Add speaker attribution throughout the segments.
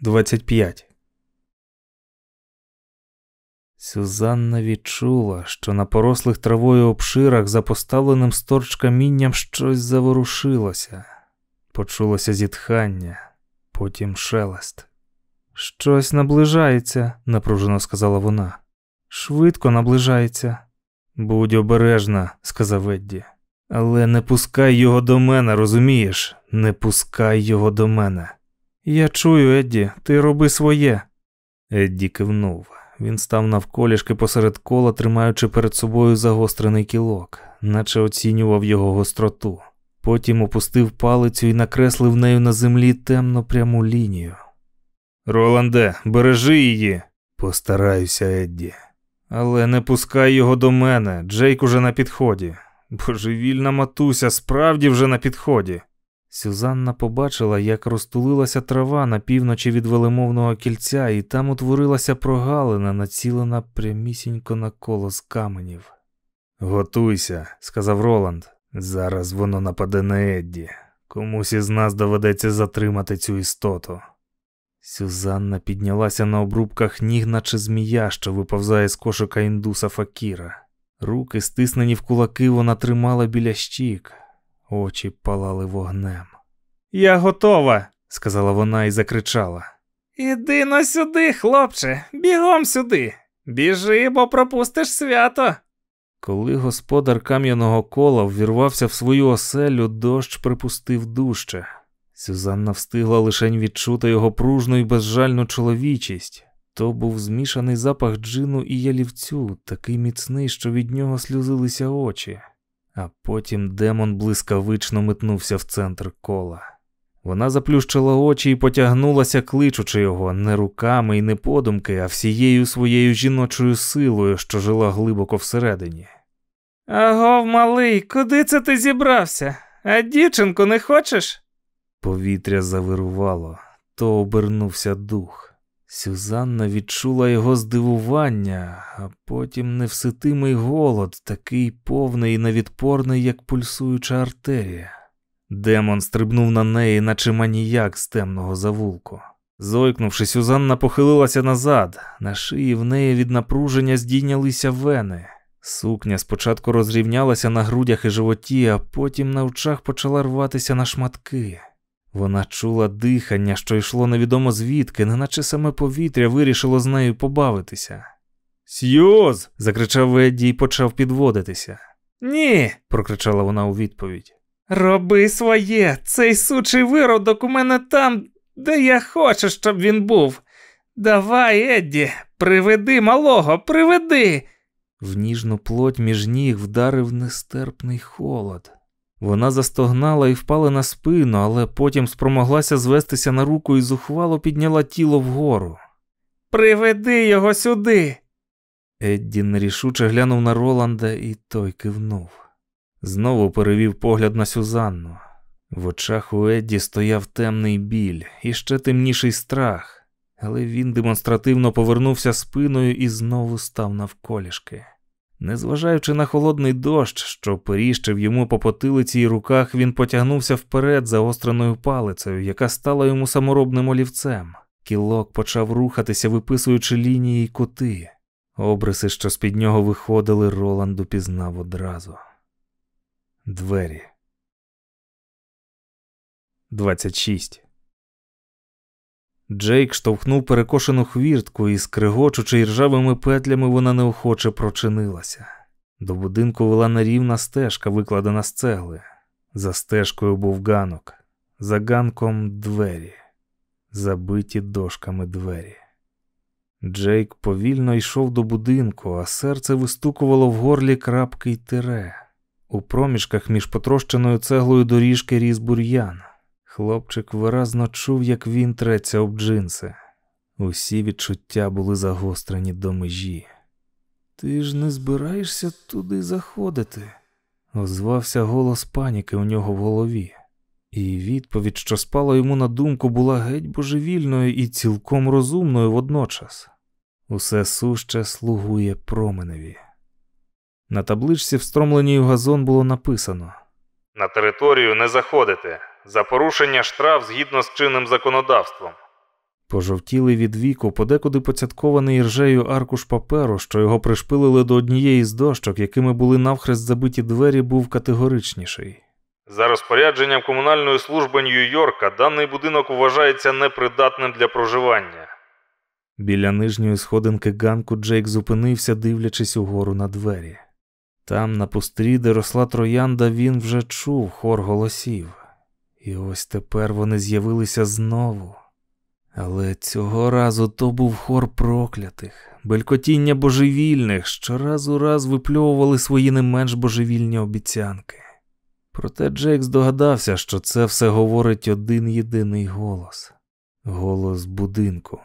Speaker 1: 25 Сюзанна відчула, що на порослих травою обширах за поставленим сторч камінням щось заворушилося. Почулося зітхання, потім шелест. Щось наближається, напружено сказала вона. Швидко наближається. Будь обережна, сказав Едді. Але не пускай його до мене, розумієш? Не пускай його до мене. Я чую, Едді, ти роби своє. Едді кивнув. Він став навколішки посеред кола, тримаючи перед собою загострений кілок, наче оцінював його гостроту. Потім опустив палицю і накреслив нею на землі темно пряму лінію. Роланде, бережи її. Постараюся, Едді. Але не пускай його до мене. Джейк уже на підході. Божевільна матуся справді вже на підході. Сюзанна побачила, як розтулилася трава на півночі від велемовного кільця, і там утворилася прогалина, націлена прямісінько на коло з каменів. Готуйся, сказав Роланд. Зараз воно нападе на Едді. Комусь із нас доведеться затримати цю істоту. Сюзанна піднялася на обрубках ніг, наче змія, що виповзає з кошика індуса Факіра. Руки, стиснені в кулаки, вона тримала біля щік, очі палали вогнем. Я готова, сказала вона і закричала. Іди на сюди, хлопче, бігом сюди. Біжи, бо пропустиш свято. Коли господар кам'яного кола ввірвався в свою оселю, дощ припустив дужче. Сюзанна встигла лишень відчути його пружну і безжальну чоловічість. То був змішаний запах джину і ялівцю, такий міцний, що від нього сльозилися очі, а потім демон блискавично метнувся в центр кола. Вона заплющила очі і потягнулася, кличучи його не руками і не подумки, а всією своєю жіночою силою, що жила глибоко всередині. Агов, малий, куди це ти зібрався? А дівчинку не хочеш? Повітря завирувало, то обернувся дух. Сюзанна відчула його здивування, а потім невситимий голод, такий повний і невідпорний, як пульсуюча артерія. Демон стрибнув на неї, наче маніяк з темного завулку. Зойкнувши, Сюзанна похилилася назад, на шиї в неї від напруження здійнялися вени. Сукня спочатку розрівнялася на грудях і животі, а потім на очах почала рватися на шматки. Вона чула дихання, що йшло невідомо звідки, неначе саме повітря вирішило з нею побавитися. Сьюз. закричав Едді і почав підводитися. Ні, прокричала вона у відповідь. Роби своє, цей сучий виродок у мене там, де я хочу, щоб він був. Давай, Едді, приведи малого, приведи. В ніжну плоть між ніг вдарив нестерпний холод. Вона застогнала і впала на спину, але потім спромоглася звестися на руку і зухвало підняла тіло вгору. Приведи його сюди. Едді нерішуче глянув на Роланда, і той кивнув. Знову перевів погляд на Сюзанну. В очах у Едді стояв темний біль і ще темніший страх, але він демонстративно повернувся спиною і знову став навколішки. Незважаючи на холодний дощ, що періщив йому по потилиці і руках, він потягнувся вперед заостреною палицею, яка стала йому саморобним олівцем. Кілок почав рухатися, виписуючи лінії й кути. Обриси, що з під нього виходили, Роланд упізнав одразу. Двері. 26 Джейк штовхнув перекошену хвіртку і, скригочучи ржавими петлями, вона неохоче прочинилася. До будинку вела нерівна стежка, викладена з цегли. За стежкою був ганок, за ганком двері, забиті дошками двері. Джейк повільно йшов до будинку, а серце вистукувало в горлі крапки й тире. У проміжках між потрощеною цеглою доріжки ріс бур'ян. Хлопчик виразно чув, як він треться об джинси. Усі відчуття були загострені до межі. Ти ж не збираєшся туди заходити, озвався голос паніки у нього в голові, і відповідь, що спала йому на думку, була геть божевільною і цілком розумною водночас. Усе суще слугує променеві. На табличці, встромленій у газон, було написано На територію не заходити. За порушення штраф згідно з чинним законодавством. Пожовтілий від віку, подекуди поцяткований іржею аркуш паперу, що його пришпилили до однієї з дощок, якими були навхрест забиті двері, був категоричніший. За розпорядженням комунальної служби Нью-Йорка даний будинок вважається непридатним для проживання. Біля нижньої сходинки ганку Джейк зупинився, дивлячись угору на двері. Там, на пустрі, де росла троянда, він вже чув хор голосів, і ось тепер вони з'явилися знову. Але цього разу то був хор проклятих, белькотіння божевільних, що раз у раз випльовували свої не менш божевільні обіцянки. Проте Джейк здогадався, що це все говорить один єдиний голос голос будинку,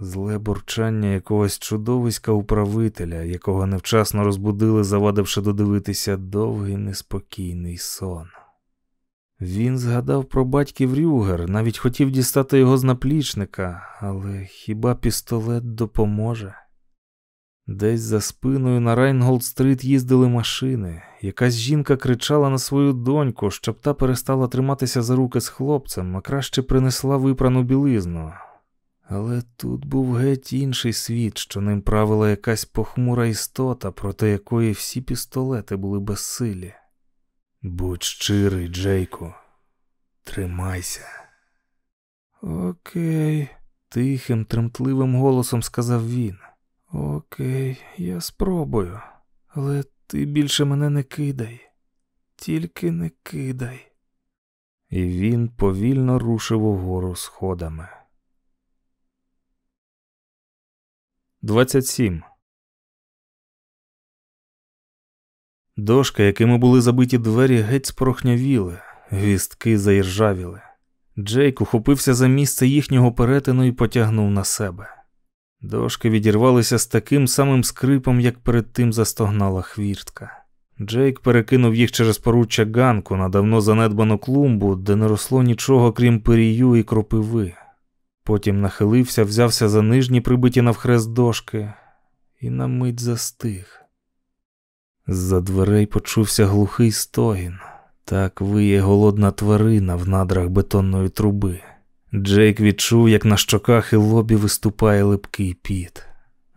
Speaker 1: зле бурчання якогось чудовиська управителя, якого невчасно розбудили, завадивши додивитися довгий неспокійний сон. Він згадав про батьків Рюгер, навіть хотів дістати його з наплічника, але хіба пістолет допоможе? Десь за спиною на Райнголд-стрит їздили машини. Якась жінка кричала на свою доньку, щоб та перестала триматися за руки з хлопцем, а краще принесла випрану білизну. Але тут був геть інший світ, що ним правила якась похмура істота, проти якої всі пістолети були безсилі. Будь щирий, Джейку, тримайся. Окей, тихим, тремтливим голосом сказав він. Окей, я спробую, але ти більше мене не кидай, тільки не кидай. І він повільно рушив угору сходами. 27. Дошка, якими були забиті двері, геть спорохнявіли, гвістки заіржавіли. Джейк ухопився за місце їхнього перетину і потягнув на себе. Дошки відірвалися з таким самим скрипом, як перед тим застогнала хвіртка. Джейк перекинув їх через поруччя ганку на давно занедбану клумбу, де не росло нічого крім пирію і кропиви. Потім нахилився, взявся за нижні прибиті навхрест дошки і на мить застиг. З-за дверей почувся глухий стогін. Так виє голодна тварина в надрах бетонної труби. Джейк відчув, як на щоках і лобі виступає липкий піт.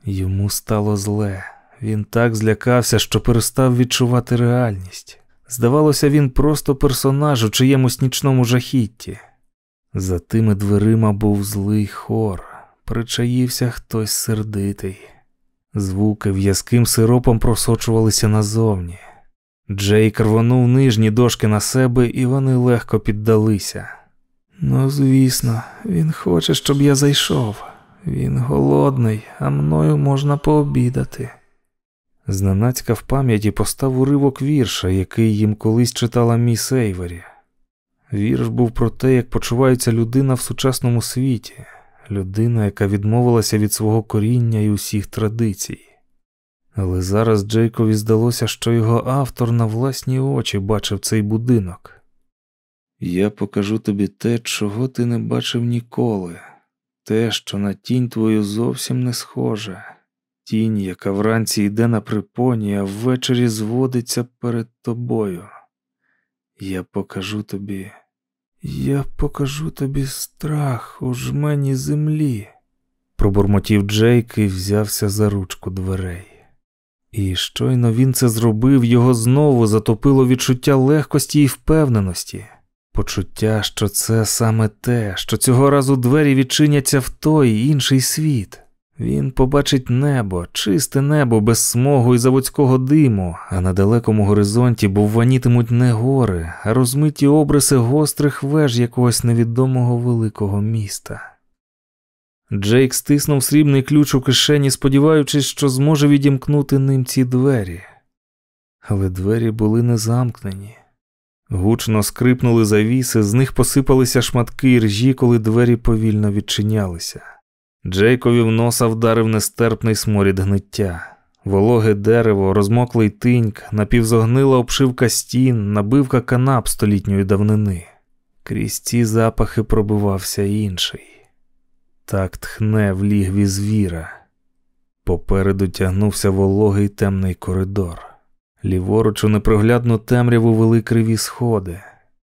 Speaker 1: Йому стало зле. Він так злякався, що перестав відчувати реальність. Здавалося, він просто персонаж у чиємусь нічному жахітті. За тими дверима був злий хор, причаївся хтось сердитий. Звуки в'язким сиропом просочувалися назовні. Джейк рвонув нижні дошки на себе, і вони легко піддалися. Ну, звісно, він хоче, щоб я зайшов. Він голодний, а мною можна пообідати. Зненацька в пам'яті постав уривок вірша, який їм колись читала міс Ейвері. Вірш був про те, як почувається людина в сучасному світі, людина, яка відмовилася від свого коріння і усіх традицій. Але зараз Джейкові здалося, що його автор на власні очі бачив цей будинок. Я покажу тобі те, чого ти не бачив ніколи, те, що на тінь твою зовсім не схоже, тінь, яка вранці йде на припоні, а ввечері зводиться перед тобою. Я покажу тобі, я покажу тобі страх у жмені землі, пробурмотів Джейк і взявся за ручку дверей. І щойно він це зробив, його знову затопило відчуття легкості і впевненості. Почуття, що це саме те, що цього разу двері відчиняться в той інший світ. Він побачить небо, чисте небо без смогу і заводського диму, а на далекому горизонті бувванітимуть не гори, а розмиті обриси гострих веж якогось невідомого великого міста. Джейк стиснув срібний ключ у кишені, сподіваючись, що зможе відімкнути ним ці двері. Але двері були не замкнені. Гучно скрипнули завіси, з них посипалися шматки іржі, коли двері повільно відчинялися. Джейкові в носа вдарив нестерпний сморід гниття. Вологе дерево, розмоклий тиньк, напівзогнила обшивка стін, набивка канап столітньої давнини. Крізь ці запахи пробивався інший. Так тхне в лігві звіра. Попереду тягнувся вологий темний коридор. Ліворуч у непроглядну темряву вели криві сходи.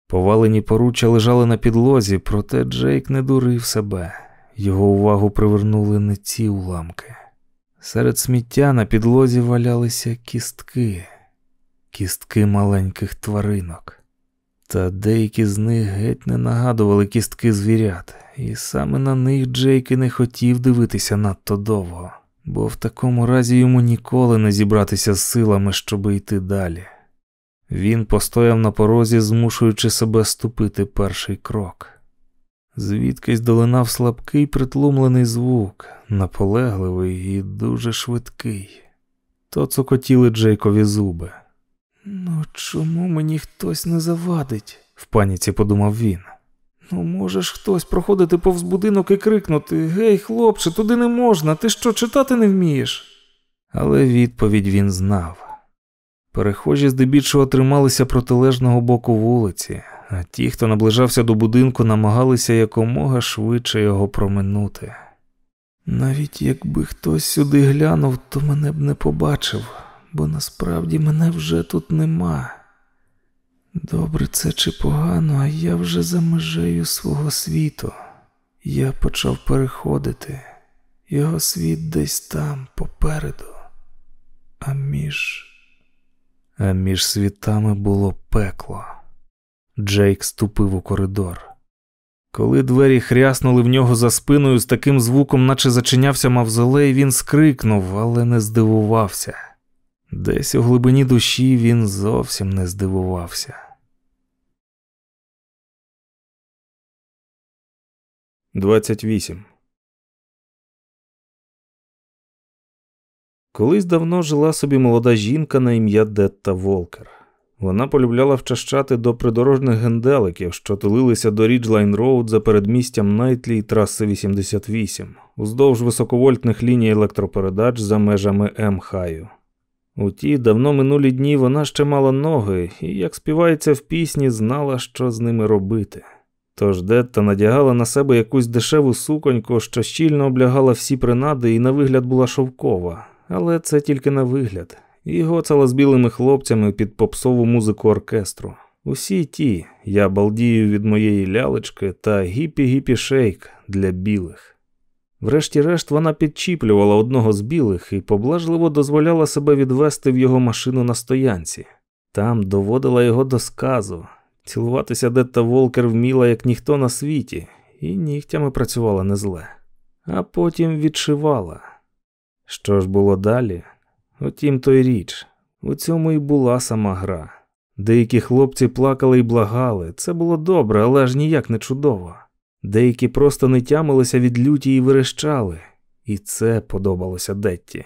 Speaker 1: Повалені поруччя лежали на підлозі, проте Джейк не дурив себе. Його увагу привернули не ці уламки. Серед сміття на підлозі валялися кістки, кістки маленьких тваринок. Та деякі з них геть не нагадували кістки звірят, і саме на них Джейк і не хотів дивитися надто довго, бо в такому разі йому ніколи не зібратися з силами, щоби йти далі. Він постояв на порозі, змушуючи себе ступити перший крок. Звідкись долинав слабкий притлумлений звук, наполегливий і дуже швидкий. То цокотіли Джейкові зуби. Ну, чому мені хтось не завадить? в паніці подумав він. Ну, можеш хтось проходити повз будинок і крикнути Гей, хлопче, туди не можна, ти що читати не вмієш? Але відповідь він знав. Перехожі здебільшого трималися протилежного боку вулиці, а ті, хто наближався до будинку, намагалися якомога швидше його проминути. Навіть якби хтось сюди глянув, то мене б не побачив, бо насправді мене вже тут нема. Добре це чи погано, а я вже за межею свого світу. Я почав переходити, його світ десь там попереду, а між а між світами було пекло. Джейк ступив у коридор. Коли двері хряснули в нього за спиною з таким звуком, наче зачинявся мавзолей, він скрикнув, але не здивувався. Десь у глибині душі він зовсім не здивувався. Двадцять вісім Колись давно жила собі молода жінка на ім'я Детта Волкер. Вона полюбляла вчащати до придорожних генделиків, що тулилися до Ріджлайн Роуд за передмістям Найтлі траси 88, уздовж високовольтних ліній електропередач за межами М-Хаю. У ті давно минулі дні вона ще мала ноги і, як співається в пісні, знала, що з ними робити. Тож Детта надягала на себе якусь дешеву суконьку, що щільно облягала всі принади і на вигляд була шовкова, але це тільки на вигляд, і гоцала з білими хлопцями під попсову музику оркестру. Усі ті, я балдію від моєї лялечки та гіпі-гіпі шейк для білих. Врешті-решт вона підчіплювала одного з білих і поблажливо дозволяла себе відвести в його машину на стоянці. Там доводила його до сказу. Цілуватися Детта Волкер вміла, як ніхто на світі, і нігтями працювала не зле. А потім відшивала. Що ж було далі? Утім, той річ, у цьому і була сама гра. Деякі хлопці плакали і благали, це було добре, але аж ніяк не чудово. Деякі просто не тямилися від люті і верещали, і це подобалося Детті.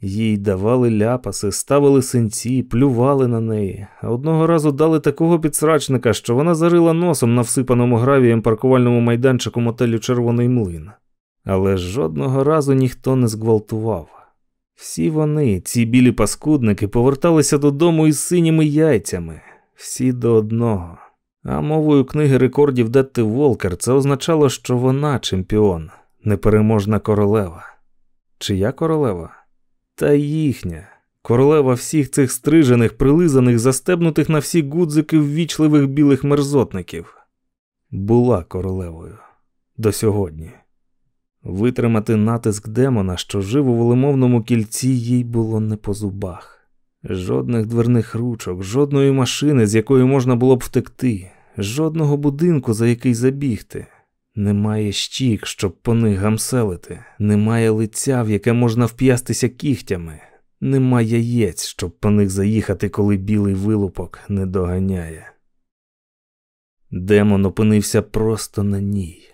Speaker 1: Їй давали ляпаси, ставили синці, плювали на неї, одного разу дали такого підсрачника, що вона зарила носом на всипаному гравієм паркувальному майданчику мотелю Червоний млин. Але жодного разу ніхто не зґвалтував. Всі вони, ці білі паскудники, поверталися додому із синіми яйцями, всі до одного. А мовою книги рекордів Детти Волкер це означало, що вона чемпіон, непереможна королева. Чия королева? Та їхня. Королева всіх цих стрижених, прилизаних, застебнутих на всі гудзики ввічливих білих мерзотників. Була королевою до сьогодні. Витримати натиск демона, що жив у волемовному кільці, їй було не по зубах. Жодних дверних ручок, жодної машини, з якої можна було б втекти, жодного будинку, за який забігти. Немає щік, щоб по них гамселити, немає лиця, в яке можна вп'ястися кігтями, немає яєць, щоб по них заїхати, коли білий вилупок не доганяє. Демон опинився просто на ній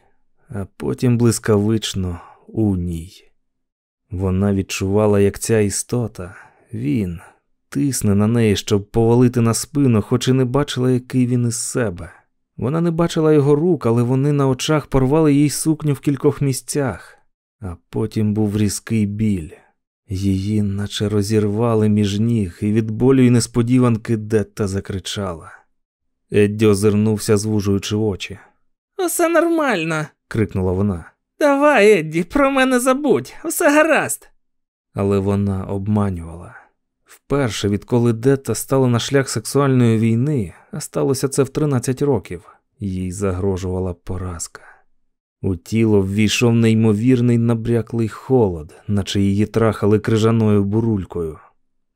Speaker 1: а потім блискавично у ній. Вона відчувала, як ця істота, він тисне на неї, щоб повалити на спину, хоч і не бачила, який він із себе. Вона не бачила його рук, але вони на очах порвали їй сукню в кількох місцях, а потім був різкий біль. Її наче розірвали між ніг, і від болю й несподіванки Детта закричала. Едді озирнувся, звужуючи очі.
Speaker 2: Усе нормально,
Speaker 1: крикнула вона.
Speaker 2: Давай, Едді, про мене забудь, усе гаразд.
Speaker 1: Але вона обманювала. Вперше, відколи Детта стала на шлях сексуальної війни, а сталося це в 13 років, їй загрожувала поразка. У тіло ввійшов неймовірний набряклий холод, наче її трахали крижаною бурулькою.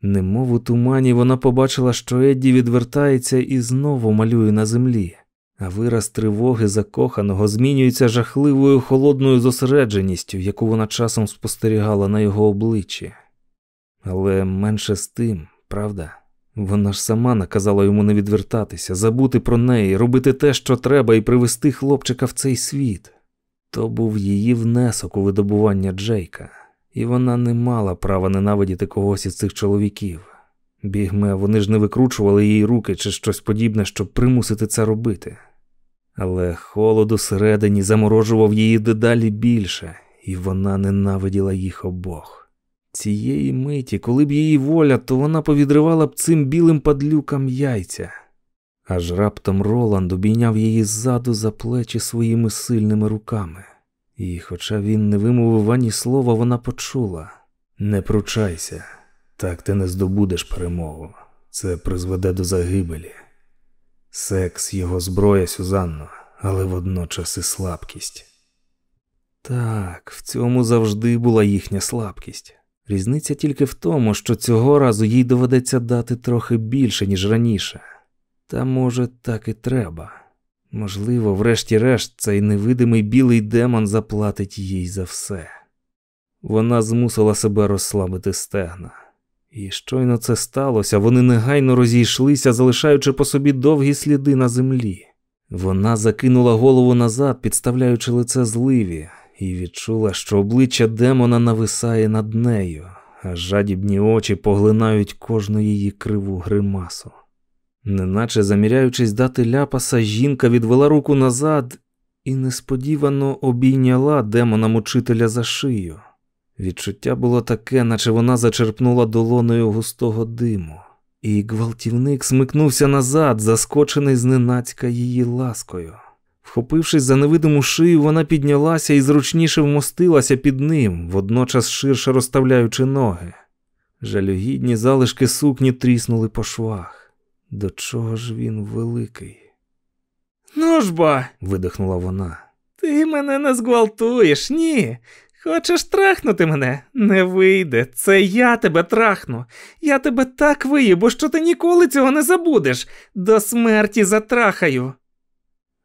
Speaker 1: Немов у тумані вона побачила, що Едді відвертається і знову малює на землі, а вираз тривоги закоханого змінюється жахливою холодною зосередженістю, яку вона часом спостерігала на його обличчі. Але менше з тим, правда? Вона ж сама наказала йому не відвертатися, забути про неї, робити те, що треба, і привести хлопчика в цей світ. То був її внесок у видобування Джейка, і вона не мала права ненавидіти когось із цих чоловіків. Бігме, вони ж не викручували їй руки чи щось подібне, щоб примусити це робити. Але холод усередині заморожував її дедалі більше, і вона ненавиділа їх обох. Цієї миті, коли б її воля, то вона повідривала б цим білим падлюкам яйця. Аж раптом Роланд обійняв її ззаду за плечі своїми сильними руками. І, хоча він не вимовив ані слова, вона почула не пручайся, так ти не здобудеш перемогу. Це призведе до загибелі. Секс його зброя, Сюзанно, але водночас і слабкість. Так, в цьому завжди була їхня слабкість. Різниця тільки в тому, що цього разу їй доведеться дати трохи більше, ніж раніше. Та, може, так і треба. Можливо, врешті-решт, цей невидимий білий демон заплатить їй за все. Вона змусила себе розслабити стегна. І щойно це сталося, вони негайно розійшлися, залишаючи по собі довгі сліди на землі. Вона закинула голову назад, підставляючи лице зливі, і відчула, що обличчя демона нависає над нею, а жадібні очі поглинають кожну її криву гримасу. Неначе заміряючись дати ляпаса, жінка відвела руку назад і несподівано обійняла демона мучителя за шию. Відчуття було таке, наче вона зачерпнула долоною густого диму, і гвалтівник смикнувся назад, заскочений зненацька її ласкою. Вхопившись за невидиму шию, вона піднялася і зручніше вмостилася під ним, водночас ширше розставляючи ноги. Жалюгідні залишки сукні тріснули по швах. До чого ж він великий?
Speaker 2: Ну ж
Speaker 1: видихнула вона.
Speaker 2: ти мене не зґвалтуєш, ні. Хочеш трахнути мене? Не вийде. Це я тебе трахну. Я тебе так виїбу, що ти ніколи цього не забудеш. До смерті затрахаю.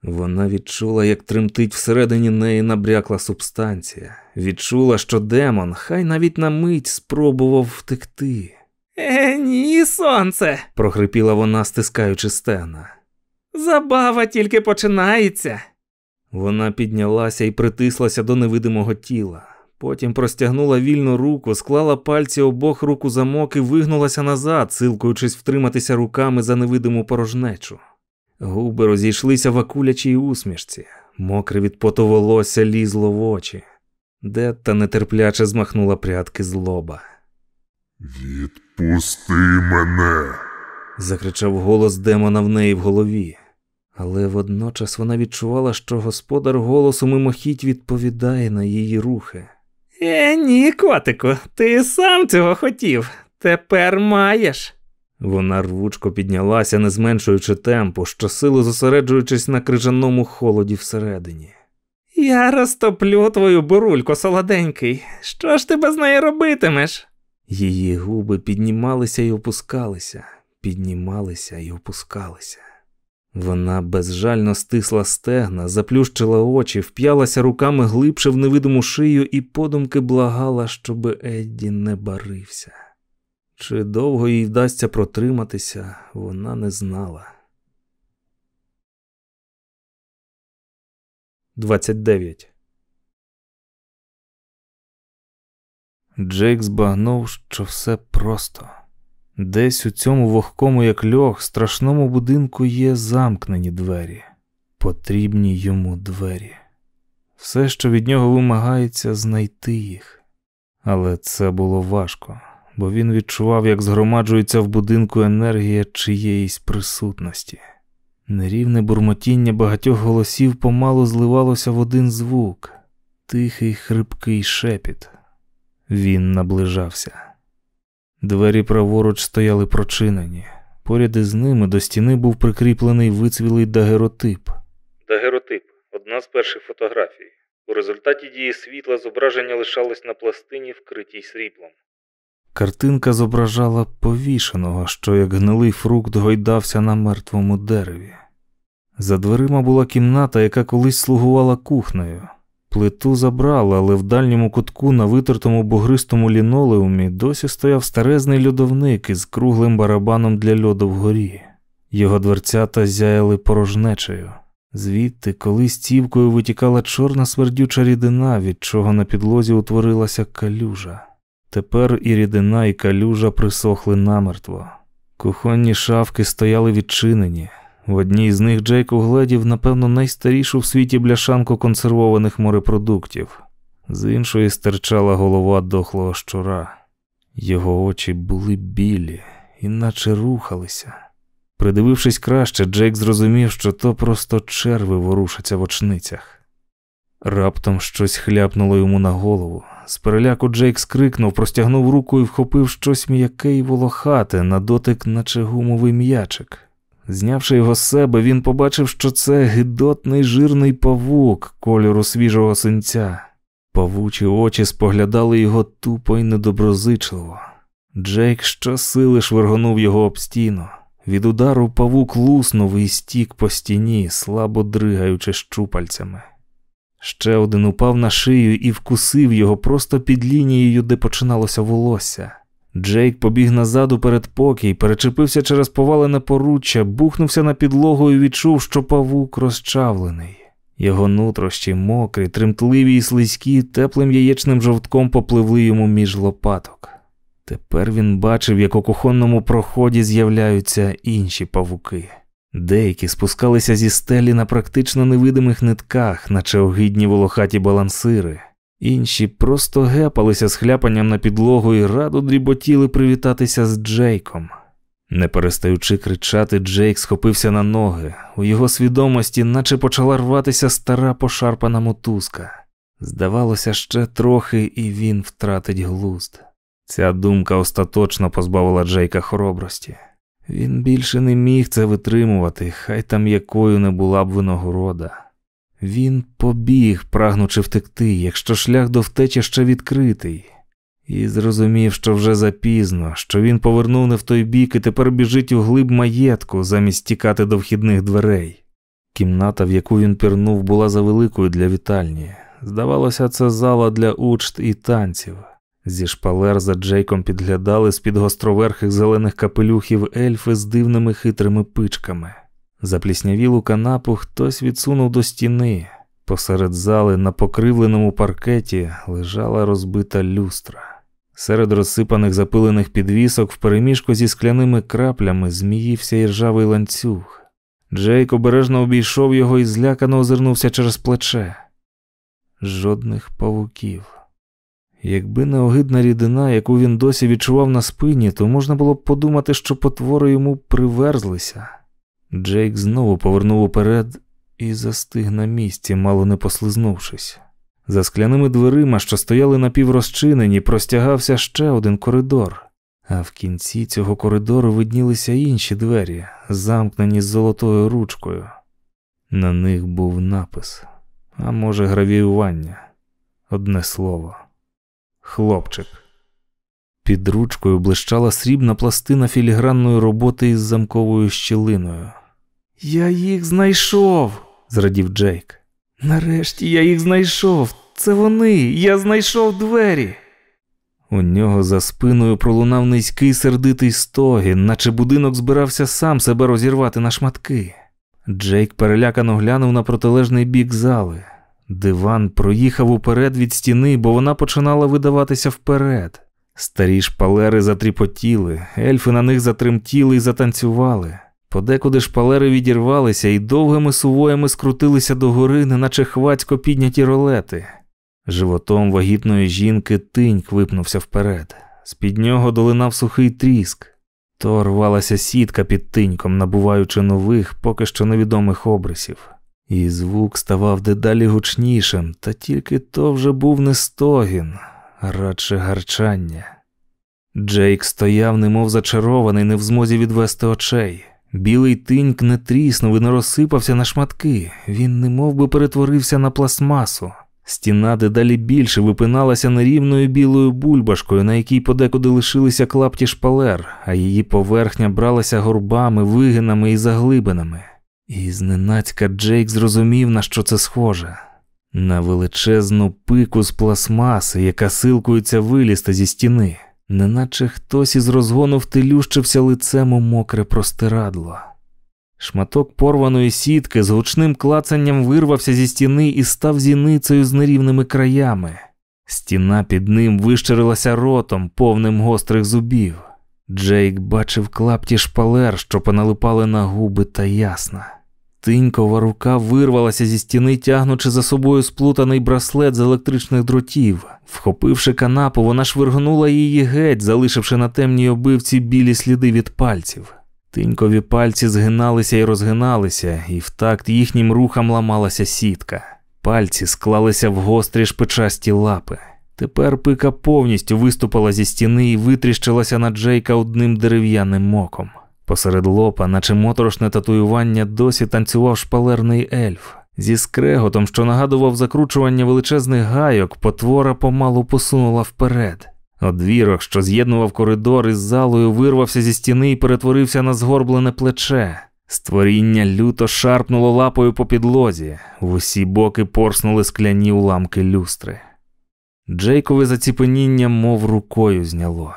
Speaker 1: Вона відчула, як тремтить всередині неї набрякла субстанція. Відчула, що демон, хай навіть на мить спробував втекти.
Speaker 2: Е, ні, сонце.
Speaker 1: прохрипіла вона, стискаючи стегна.
Speaker 2: Забава тільки починається.
Speaker 1: Вона піднялася і притислася до невидимого тіла. Потім простягнула вільну руку, склала пальці обох рук у замок і вигнулася назад, силкуючись втриматися руками за невидиму порожнечу. Губи розійшлися в акулячій усмішці, мокре від поту волосся лізло в очі. Детта нетерпляче змахнула прядки з лоба.
Speaker 3: Відпусти мене.
Speaker 1: закричав голос демона в неї в голові. Але водночас вона відчувала, що господар голосу мимохідь відповідає на її рухи.
Speaker 2: Е, ні, котику, ти сам цього хотів. Тепер маєш.
Speaker 1: Вона рвучко піднялася, не зменшуючи темпу, щосили зосереджуючись на крижаному холоді всередині.
Speaker 2: Я розтоплю твою бурульку, солоденький. Що ж ти без неї робитимеш?
Speaker 1: Її губи піднімалися і опускалися, піднімалися і опускалися. Вона безжально стисла стегна, заплющила очі, вп'ялася руками глибше в невидиму шию і подумки благала, щоб Едді не барився. Чи довго їй вдасться протриматися, вона не знала. 29. Джейк збагнув, що все просто. Десь у цьому вогкому, як льох, страшному будинку є замкнені двері, потрібні йому двері. Все, що від нього вимагається, знайти їх. Але це було важко, бо він відчував, як згромаджується в будинку енергія чиєїсь присутності. Нерівне бурмотіння багатьох голосів помалу зливалося в один звук, тихий хрипкий шепіт. Він наближався. Двері праворуч стояли прочинені. Поряд із ними до стіни був прикріплений вицвілий дагеротип. Дагеротип одна з перших фотографій. У результаті дії світла зображення лишалось на пластині, вкритій сріблом. Картинка зображала повішеного, що як гнилий фрукт гойдався на мертвому дереві. За дверима була кімната, яка колись слугувала кухнею. Плиту забрали, але в дальньому кутку на витертому бугристому лінолеумі досі стояв старезний льодовник із круглим барабаном для льоду вгорі. Його дверцята зяяли порожнечею. Звідти колись цівкою витікала чорна свердюча рідина, від чого на підлозі утворилася калюжа. Тепер і рідина, і калюжа присохли намертво. Кухонні шафки стояли відчинені. В одній з них Джейк угледів, напевно, найстарішу в світі бляшанку консервованих морепродуктів, з іншої стирчала голова дохлого щура. Його очі були білі, іначе рухалися. Придивившись краще, Джейк зрозумів, що то просто черви ворушаться в очницях. Раптом щось хляпнуло йому на голову. З переляку Джейк скрикнув, простягнув руку і вхопив щось м'яке і волохате на дотик, наче гумовий м'ячик. Знявши його з себе, він побачив, що це гидотний жирний павук кольору свіжого синця. Павучі очі споглядали його тупо й недоброзичливо. Джейк щосили швиргонув його об стіну. Від удару павук луснув і стік по стіні, слабо дригаючи щупальцями. Ще один упав на шию і вкусив його просто під лінією, де починалося волосся. Джейк побіг назад у передпокій, перечепився через повалене поруччя, бухнувся на підлогу і відчув, що павук розчавлений. Його нутрощі, мокрі, тремтливі і слизькі, теплим яєчним жовтком попливли йому між лопаток. Тепер він бачив, як у кухонному проході з'являються інші павуки. Деякі спускалися зі стелі на практично невидимих нитках, наче огидні волохаті балансири. Інші просто гепалися з хляпанням на підлогу і радо дріботіли привітатися з Джейком. Не перестаючи кричати, Джейк схопився на ноги. У його свідомості, наче почала рватися стара пошарпана мотузка. Здавалося, ще трохи, і він втратить глузд. Ця думка остаточно позбавила Джейка хоробрості. Він більше не міг це витримувати, хай там якою не була б винагорода. Він побіг, прагнучи втекти, якщо шлях до втечі ще відкритий, і зрозумів, що вже запізно, що він повернув не в той бік і тепер біжить у глиб маєтку, замість тікати до вхідних дверей. Кімната, в яку він пірнув, була завеликою для вітальні. Здавалося, це зала для учт і танців. Зі шпалер за Джейком підглядали з під гостроверхих зелених капелюхів ельфи з дивними хитрими пичками. Запліснявілу канапу хтось відсунув до стіни. Посеред зали на покривленому паркеті лежала розбита люстра. Серед розсипаних запилених підвісок впереміжку зі скляними краплями зміївся іржавий ланцюг. Джейк обережно обійшов його і злякано озирнувся через плече. Жодних павуків. Якби не огидна рідина, яку він досі відчував на спині, то можна було б подумати, що потвори йому приверзлися. Джейк знову повернув уперед і застиг на місці, мало не послизнувшись. За скляними дверима, що стояли напіврозчинені, простягався ще один коридор, а в кінці цього коридору виднілися інші двері, замкнені з золотою ручкою. На них був напис, а може, гравіювання, одне слово. Хлопчик. Під ручкою блищала срібна пластина філігранної роботи із замковою щілиною. Я їх знайшов, зрадів Джейк. Нарешті я їх знайшов. Це вони. Я знайшов двері. У нього за спиною пролунав низький сердитий стогін, наче будинок збирався сам себе розірвати на шматки. Джейк перелякано глянув на протилежний бік зали. Диван проїхав уперед від стіни, бо вона починала видаватися вперед. Старі шпалери затріпотіли, ельфи на них затремтіли і затанцювали. Подекуди шпалери відірвалися і довгими сувоями скрутилися догори, неначе хвацько підняті ролети. Животом вагітної жінки тиньк випнувся вперед. З під нього долинав сухий тріск. То рвалася сітка під тиньком, набуваючи нових, поки що невідомих обрисів. І звук ставав дедалі гучнішим, та тільки то вже був не стогін, а радше гарчання. Джейк стояв, немов зачарований, не в змозі відвести очей. Білий тиньк не тріснув і не розсипався на шматки, він немов би перетворився на пластмасу. Стіна дедалі більше випиналася нерівною білою бульбашкою, на якій подекуди лишилися клапті шпалер, а її поверхня бралася горбами, вигинами і заглибинами. І зненацька Джейк зрозумів, на що це схоже. На величезну пику з пластмаси, яка силкується вилізти зі стіни, неначе хтось із розгону втелющився лицем у мокре простирадло. Шматок порваної сітки з гучним клацанням вирвався зі стіни і став зіницею з нерівними краями. Стіна під ним вищерилася ротом, повним гострих зубів. Джейк бачив клапті шпалер, що поналипали на губи та ясна. Тинькова рука вирвалася зі стіни, тягнучи за собою сплутаний браслет з електричних дротів. Вхопивши канапу, вона швиргнула її геть, залишивши на темній обивці білі сліди від пальців. Тинькові пальці згиналися і розгиналися, і в такт їхнім рухам ламалася сітка. Пальці склалися в гострі шпичасті лапи. Тепер пика повністю виступила зі стіни і витріщилася на Джейка одним дерев'яним оком. Посеред лопа, наче моторошне татуювання, досі танцював шпалерний ельф. Зі скреготом, що нагадував закручування величезних гайок, потвора помалу посунула вперед. Одвірок, що з'єднував коридор із залою, вирвався зі стіни і перетворився на згорблене плече. Створіння люто шарпнуло лапою по підлозі, в усі боки порснули скляні уламки люстри. Джейкове заціпеніння, мов рукою зняло.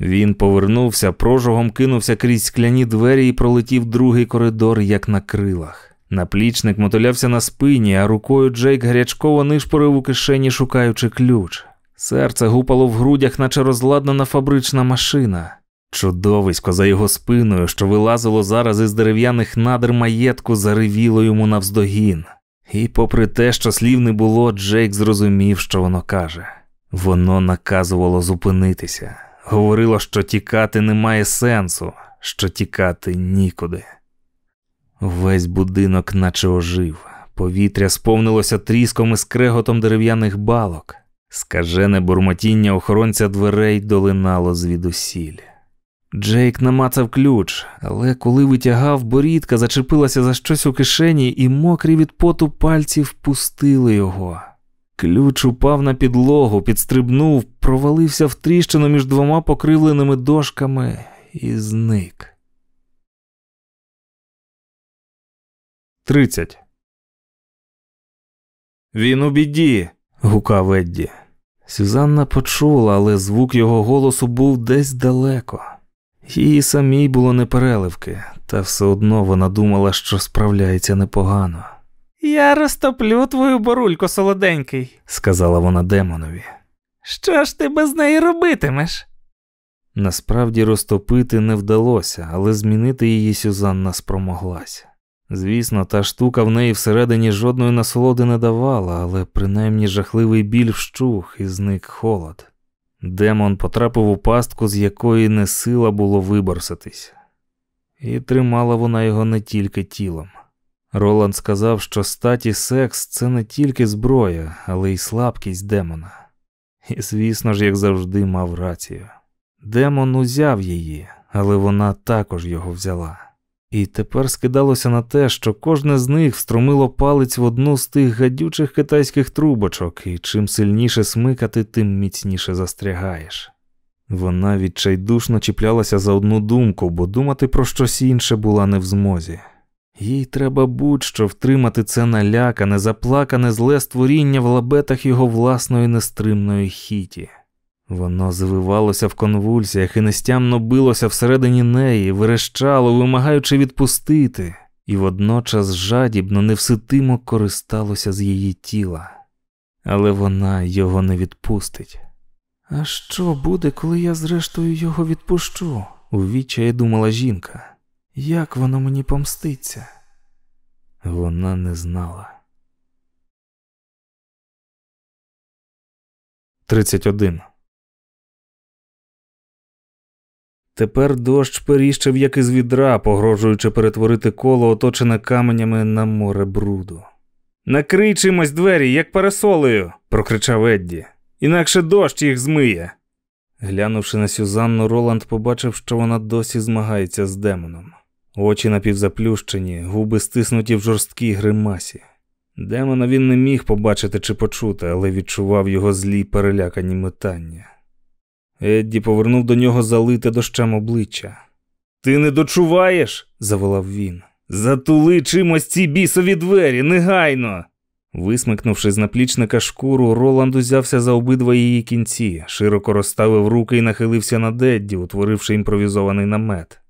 Speaker 1: Він повернувся, прожогом кинувся крізь скляні двері і пролетів другий коридор, як на крилах. Наплічник мотолявся на спині, а рукою Джейк гарячково нишпорив у кишені, шукаючи ключ. Серце гупало в грудях, наче розладнана фабрична машина. Чудовисько за його спиною, що вилазило зараз із дерев'яних надр маєтку, заревіло йому навздогін. І, попри те, що слів не було, Джейк зрозумів, що воно каже. Воно наказувало зупинитися, говорило, що тікати немає сенсу, що тікати нікуди. Весь будинок наче ожив, повітря сповнилося тріском і скреготом дерев'яних балок. Скажене бурмотіння охоронця дверей долинало звідусіль. Джейк намацав ключ, але коли витягав, борідка зачепилася за щось у кишені, і мокрі від поту пальці впустили його. Ключ упав на підлогу, підстрибнув, провалився в тріщину між двома покривленими дошками і зник. 30. Він у біді. гукав Едді. Сюзанна почула, але звук його голосу був десь далеко. Їй самій було непереливки, та все одно вона думала, що справляється непогано.
Speaker 2: Я розтоплю твою борульку солоденький,
Speaker 1: сказала вона демонові.
Speaker 2: Що ж ти без неї робитимеш?
Speaker 1: Насправді розтопити не вдалося, але змінити її Сюзанна спромоглася. Звісно, та штука в неї всередині жодної насолоди не давала, але принаймні жахливий біль вщух і зник холод. Демон потрапив у пастку, з якої не сила було виборсатись, і тримала вона його не тільки тілом. Роланд сказав, що статі секс це не тільки зброя, але й слабкість демона. І, звісно ж, як завжди, мав рацію. Демон узяв її, але вона також його взяла. І тепер скидалося на те, що кожне з них встромило палець в одну з тих гадючих китайських трубочок, і чим сильніше смикати, тим міцніше застрягаєш. Вона відчайдушно чіплялася за одну думку, бо думати про щось інше була не в змозі. Їй треба будь-що втримати це налякане, заплакане зле створіння в лабетах його власної нестримної хіті. Воно звивалося в конвульсіях і нестямно билося всередині неї, верещало, вимагаючи відпустити, і водночас жадібно, невситимо користалося з її тіла. Але вона його не відпустить. А що буде, коли я зрештою його відпущу? у відчаї думала жінка. Як воно мені помститься? Вона не знала. 31 Тепер дощ періщив, як із відра, погрожуючи перетворити коло, оточене каменями на море бруду. Накрий двері, як парасолею, прокричав Едді. Інакше дощ їх змиє. Глянувши на Сюзанну, Роланд побачив, що вона досі змагається з демоном. Очі напівзаплющені, губи стиснуті в жорсткій гримасі. Демона він не міг побачити чи почути, але відчував його злі перелякані метання. Едді повернув до нього залите дощем обличчя. Ти не дочуваєш? заволав він. Затули чимось ці бісові двері, негайно. Висмикнувши з наплічника шкуру, Роланд узявся за обидва її кінці, широко розставив руки і нахилився на Едді, утворивши імпровізований намет.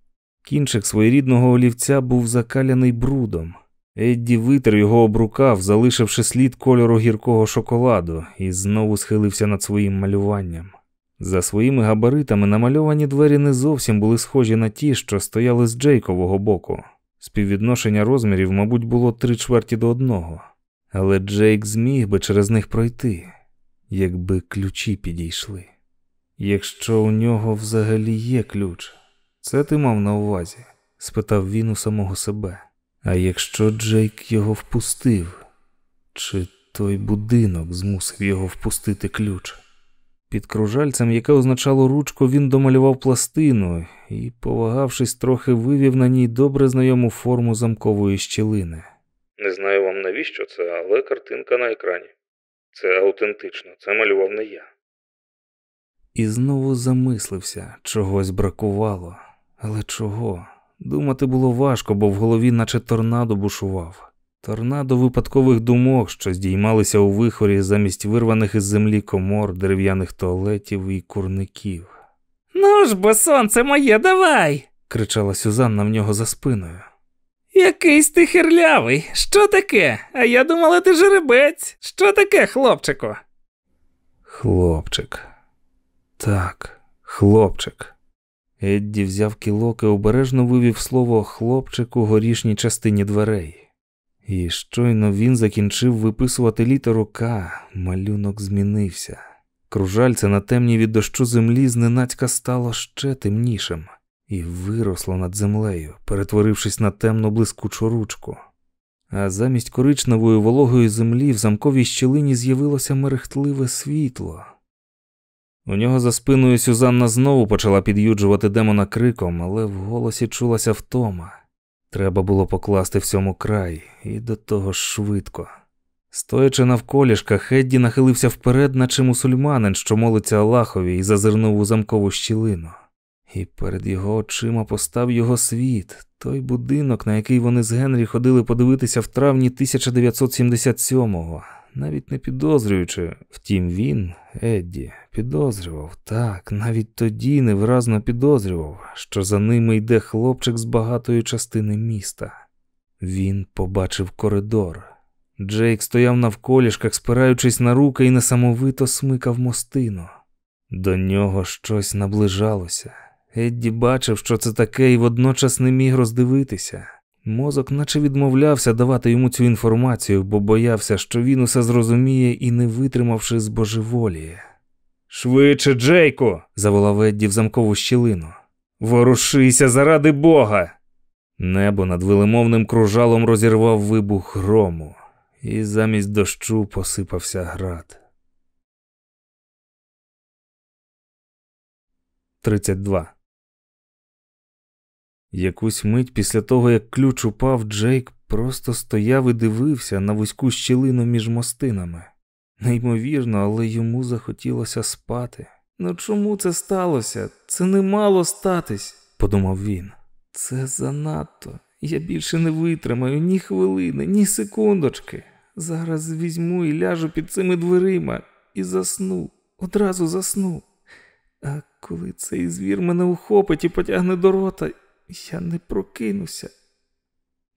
Speaker 1: Кінчик своєрідного олівця був закаляний брудом. Едді витер його об рукав, залишивши слід кольору гіркого шоколаду, і знову схилився над своїм малюванням. За своїми габаритами намальовані двері не зовсім були схожі на ті, що стояли з Джейкового боку. Співвідношення розмірів, мабуть, було три чверті до одного, але Джейк зміг би через них пройти, якби ключі підійшли. Якщо у нього взагалі є ключ, це ти мав на увазі? спитав він у самого себе. А якщо Джейк його впустив, чи той будинок змусив його впустити ключ? Під кружальцем, яке означало ручку, він домалював пластину і, повагавшись, трохи вивів на ній добре знайому форму замкової щілини.
Speaker 3: Не знаю вам навіщо це, але картинка на екрані. Це аутентично, це малював не я.
Speaker 1: І знову замислився, чогось бракувало. Але чого? Думати було важко, бо в голові, наче торнадо бушував. Торнадо випадкових думок, що здіймалися у вихорі замість вирваних із землі комор, дерев'яних туалетів і курників.
Speaker 2: Ну ж бо сонце моє, давай.
Speaker 1: кричала Сюзанна в нього за спиною.
Speaker 2: Якийсь ти хирлявий. Що таке? А я думала, ти жеребець. Що таке, хлопчику?
Speaker 1: Хлопчик. Так, хлопчик. Едді взяв кілок і обережно вивів слово хлопчик у горішній частині дверей. І щойно він закінчив виписувати літеру К, малюнок змінився. Кружальце на темній від дощу землі зненацька стало ще темнішим і виросло над землею, перетворившись на темно блискучу ручку. А замість коричневої вологої землі в замковій щілині з'явилося мерехтливе світло. У нього за спиною Сюзанна знову почала під'юджувати демона криком, але в голосі чулася втома. Треба було покласти всьому край, і до того швидко. Стоячи навколішках, Хедді нахилився вперед, наче мусульманин, що молиться Аллахові, і зазирнув у замкову щілину. І перед його очима постав його світ, той будинок, на який вони з Генрі ходили подивитися в травні 1977-го, навіть не підозрюючи, втім, він, Едді, підозрював, так, навіть тоді невиразно підозрював, що за ними йде хлопчик з багатої частини міста. Він побачив коридор. Джейк стояв навколішках, спираючись на руки і несамовито смикав мостину. До нього щось наближалося. Едді бачив, що це таке, і водночас не міг роздивитися. Мозок наче відмовлявся давати йому цю інформацію, бо боявся, що він усе зрозуміє і, не витримавши, збожеволіє. Швидше, Джейку, заволав Едді в замкову щілину. Ворушися заради Бога. Небо над велимовним кружалом розірвав вибух грому, і замість дощу посипався град. 32 Якусь мить після того, як ключ упав, Джейк просто стояв і дивився на вузьку щілину між мостинами. Неймовірно, але йому захотілося спати. Ну чому це сталося? Це не мало статись, подумав він. Це занадто. Я більше не витримаю ні хвилини, ні секундочки. Зараз візьму і ляжу під цими дверима і засну, одразу засну. А коли цей звір мене ухопить і потягне до рота, я не прокинуся.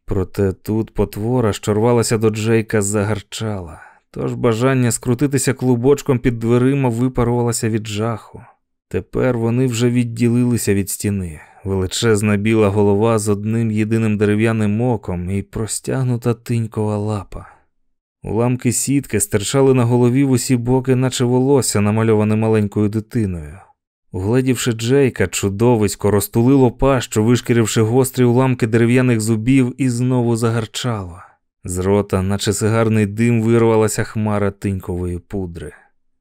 Speaker 1: Проте тут потвора, що рвалася до Джейка, загарчала, тож бажання скрутитися клубочком під дверима випарувалося від жаху. Тепер вони вже відділилися від стіни, величезна біла голова з одним єдиним дерев'яним оком і простягнута тинькова лапа. Уламки сітки стирчали на голові в усі боки, наче волосся, намальоване маленькою дитиною. Угледівши Джейка, чудовисько розтулило пащу, вишкіривши гострі уламки дерев'яних зубів, і знову загарчало. З рота, наче сигарний дим, вирвалася хмара тинькової пудри.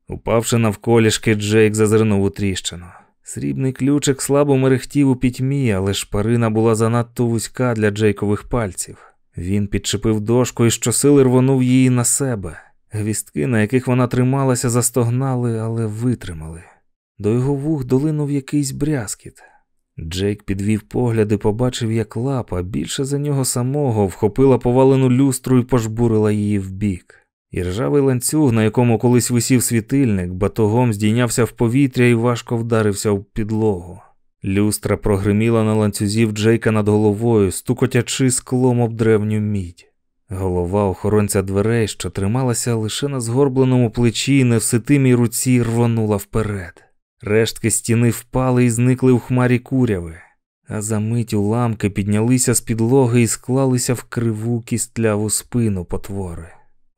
Speaker 1: Упавши навколішки, Джейк зазирнув у тріщину. Срібний ключик слабо мерехтів у пітьмі, але шпарина була занадто вузька для Джейкових пальців. Він підчепив дошку і щосили рвонув її на себе. Гвістки, на яких вона трималася, застогнали, але витримали. До його вух долинув якийсь брязкіт. Джейк підвів погляд і побачив, як лапа, більше за нього самого, вхопила повалену люстру і пожбурила її вбік. І ржавий ланцюг, на якому колись висів світильник, батогом здійнявся в повітря і важко вдарився в підлогу. Люстра прогриміла на ланцюзів Джейка над головою, стукотячи склом об древню мідь. Голова охоронця дверей, що трималася лише на згорбленому плечі і невситимій руці, рвонула вперед. Рештки стіни впали і зникли у хмарі куряви, а за мить уламки піднялися з підлоги і склалися в криву кістляву спину потвори.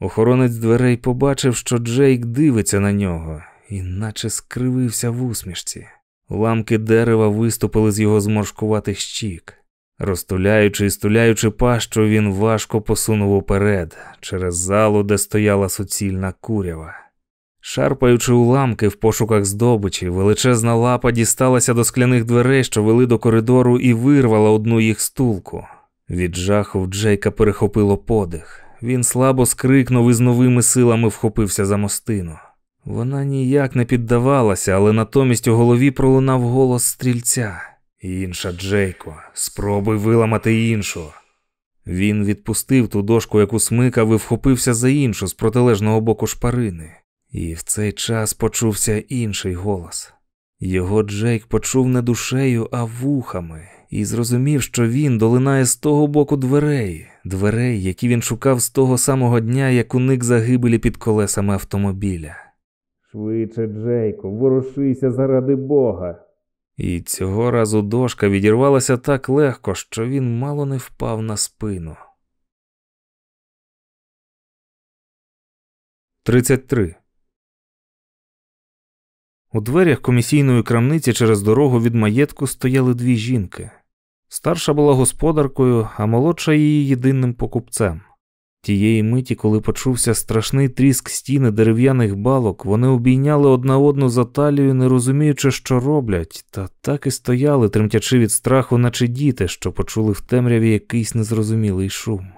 Speaker 1: Охоронець дверей побачив, що Джейк дивиться на нього, і наче скривився в усмішці. Уламки дерева виступили з його зморшкуватих щік. Розтуляючи і стуляючи пащу, він важко посунув уперед через залу, де стояла суцільна курява. Шарпаючи уламки в пошуках здобичі, величезна лапа дісталася до скляних дверей, що вели до коридору, і вирвала одну їх стулку. Від жаху в Джейка перехопило подих. Він слабо скрикнув і з новими силами вхопився за мостину. Вона ніяк не піддавалася, але натомість у голові пролунав голос стрільця. Інша, Джейко, спробуй виламати іншу. Він відпустив ту дошку, яку смикав, і вхопився за іншу з протилежного боку шпарини. І в цей час почувся інший голос. Його Джейк почув не душею, а вухами, і зрозумів, що він долинає з того боку дверей, дверей, які він шукав з того самого дня, як уник загибелі під колесами автомобіля. Швидше, Джейку, ворушися заради Бога. І цього разу дошка відірвалася так легко, що він мало не впав на спину. 33. У дверях комісійної крамниці через дорогу від маєтку стояли дві жінки. Старша була господаркою, а молодша її єдиним покупцем. Тієї миті, коли почувся страшний тріск стіни дерев'яних балок, вони обійняли одна одну за талію, не розуміючи, що роблять, та так і стояли, тремтячи від страху, наче діти, що почули в темряві якийсь незрозумілий шум.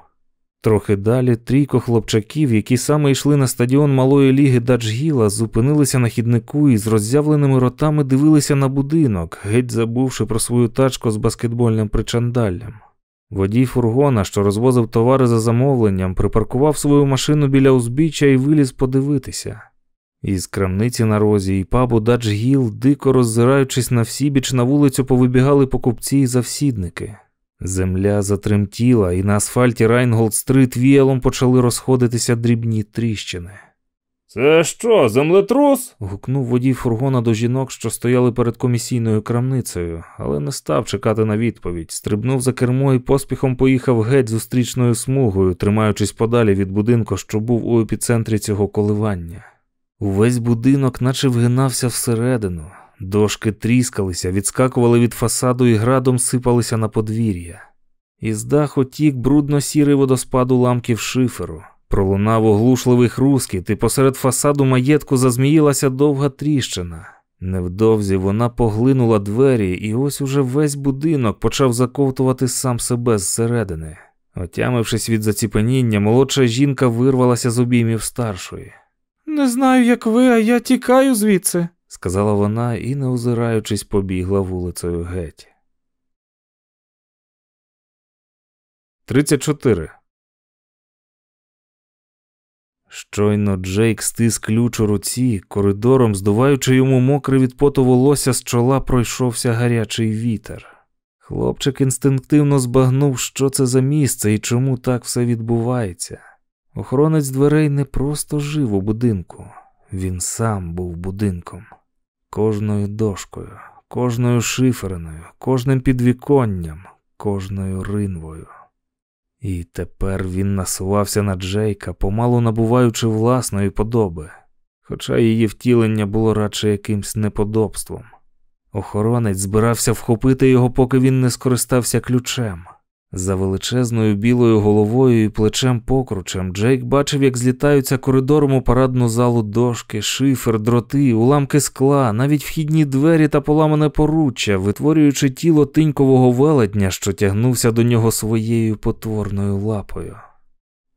Speaker 1: Трохи далі трійко хлопчаків, які саме йшли на стадіон малої ліги Даджгіла, зупинилися на хіднику і з роззявленими ротами дивилися на будинок, геть забувши про свою тачку з баскетбольним причандаллям. Водій фургона, що розвозив товари за замовленням, припаркував свою машину біля узбіччя і виліз подивитися. Із крамниці на розі і пабу Даджгіл, дико роззираючись на всібіч на вулицю, повибігали покупці і завсідники. Земля затремтіла, і на асфальті Райнголд-стрит віялом почали розходитися дрібні тріщини.
Speaker 2: Це що, землетрус?
Speaker 1: гукнув водій фургона до жінок, що стояли перед комісійною крамницею, але не став чекати на відповідь. Стрибнув за кермо і поспіхом поїхав геть зустрічною смугою, тримаючись подалі від будинку, що був у епіцентрі цього коливання. Увесь будинок наче вгинався всередину. Дошки тріскалися, відскакували від фасаду і градом сипалися на подвір'я. Із даху тік брудно сірий водоспад уламків шиферу. Пролунав оглушливий хрускіт, і посеред фасаду маєтку зазміїлася довга тріщина. Невдовзі вона поглинула двері, і ось уже весь будинок почав заковтувати сам себе зсередини. Отямившись від заціпеніння, молодша жінка вирвалася з обіймів старшої.
Speaker 2: Не знаю, як ви, а я тікаю звідси,
Speaker 1: сказала вона і, не озираючись, побігла вулицею геть. 34. Щойно Джейк стис ключ у руці, коридором, здуваючи йому мокре від поту волосся, з чола пройшовся гарячий вітер. Хлопчик інстинктивно збагнув, що це за місце і чому так все відбувається. Охоронець дверей не просто жив у будинку, він сам був будинком, кожною дошкою, кожною шифериною, кожним підвіконням, кожною ринвою. І тепер він насувався на Джейка, помалу набуваючи власної подоби, хоча її втілення було радше якимсь неподобством. Охоронець збирався вхопити його, поки він не скористався ключем. За величезною білою головою і плечем покручем Джейк бачив, як злітаються коридором у парадну залу дошки, шифер, дроти, уламки скла, навіть вхідні двері та поламане поруччя, витворюючи тіло тинькового велетня, що тягнувся до нього своєю потворною лапою.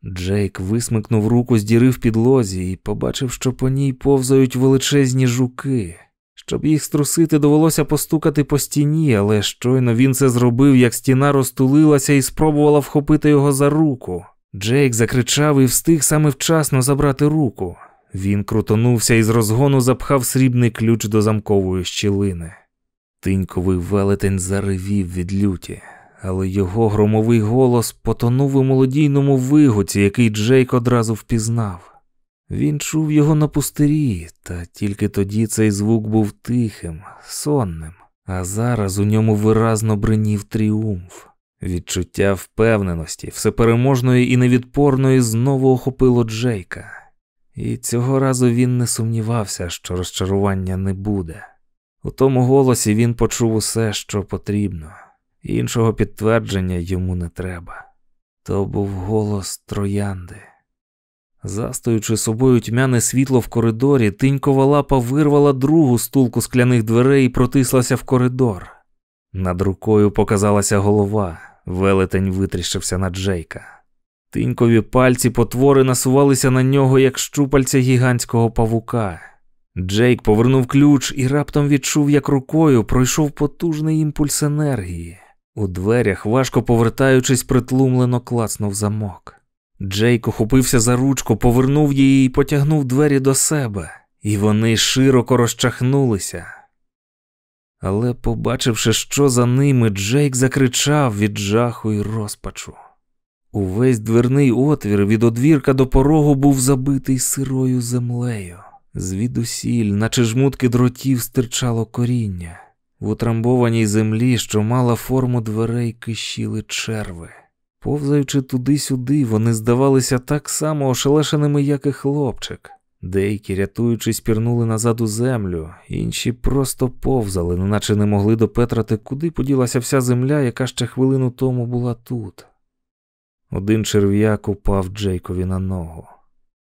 Speaker 1: Джейк висмикнув руку з діри в підлозі і побачив, що по ній повзають величезні жуки. Щоб їх струсити, довелося постукати по стіні, але щойно він це зробив, як стіна розтулилася і спробувала вхопити його за руку. Джейк закричав і встиг саме вчасно забрати руку. Він крутонувся і з розгону запхав срібний ключ до замкової щілини. Тиньковий велетень заревів від люті, але його громовий голос потонув у молодійному вигуці, який Джейк одразу впізнав. Він чув його на пустирі, та тільки тоді цей звук був тихим, сонним, а зараз у ньому виразно бринів тріумф. Відчуття впевненості, всепереможної і невідпорної знову охопило Джейка, і цього разу він не сумнівався, що розчарування не буде. У тому голосі він почув усе, що потрібно, іншого підтвердження йому не треба. То був голос троянди. Застоючи собою тьмяне світло в коридорі, тинькова лапа вирвала другу стулку скляних дверей і протислася в коридор. Над рукою показалася голова, велетень витріщився на Джейка. Тинькові пальці потвори насувалися на нього, як щупальця гігантського павука. Джейк повернув ключ і раптом відчув, як рукою пройшов потужний імпульс енергії. У дверях, важко повертаючись, притлумлено клацнув замок. Джейк ухопився за ручку, повернув її і потягнув двері до себе, і вони широко розчахнулися. Але, побачивши, що за ними, Джейк закричав від жаху і розпачу. Увесь дверний отвір від одвірка до порогу був забитий сирою землею. Звідусіль, наче жмутки дротів, стирчало коріння. В утрамбованій землі, що мала форму дверей, кишіли черви. Повзаючи туди-сюди, вони здавалися так само ошелешеними, як і хлопчик. Деякі, рятуючись, пірнули назад у землю, інші просто повзали, неначе не могли допетрати, куди поділася вся земля, яка ще хвилину тому була тут. Один черв'як упав Джейкові на ногу.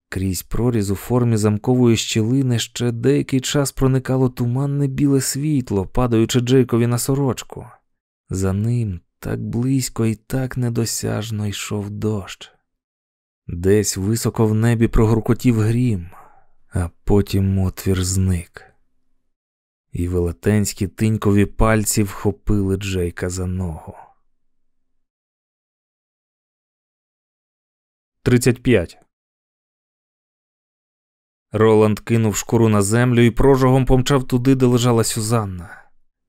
Speaker 1: Крізь проріз у формі замкової щілини ще деякий час проникало туманне біле світло, падаючи Джейкові на сорочку. За ним так близько і так недосяжно йшов дощ. Десь високо в небі прогуркотів грім, а потім отвір зник. І велетенські тинькові пальці вхопили Джейка за ногу. 35. Роланд кинув шкуру на землю і прожогом помчав туди, де лежала Сюзанна.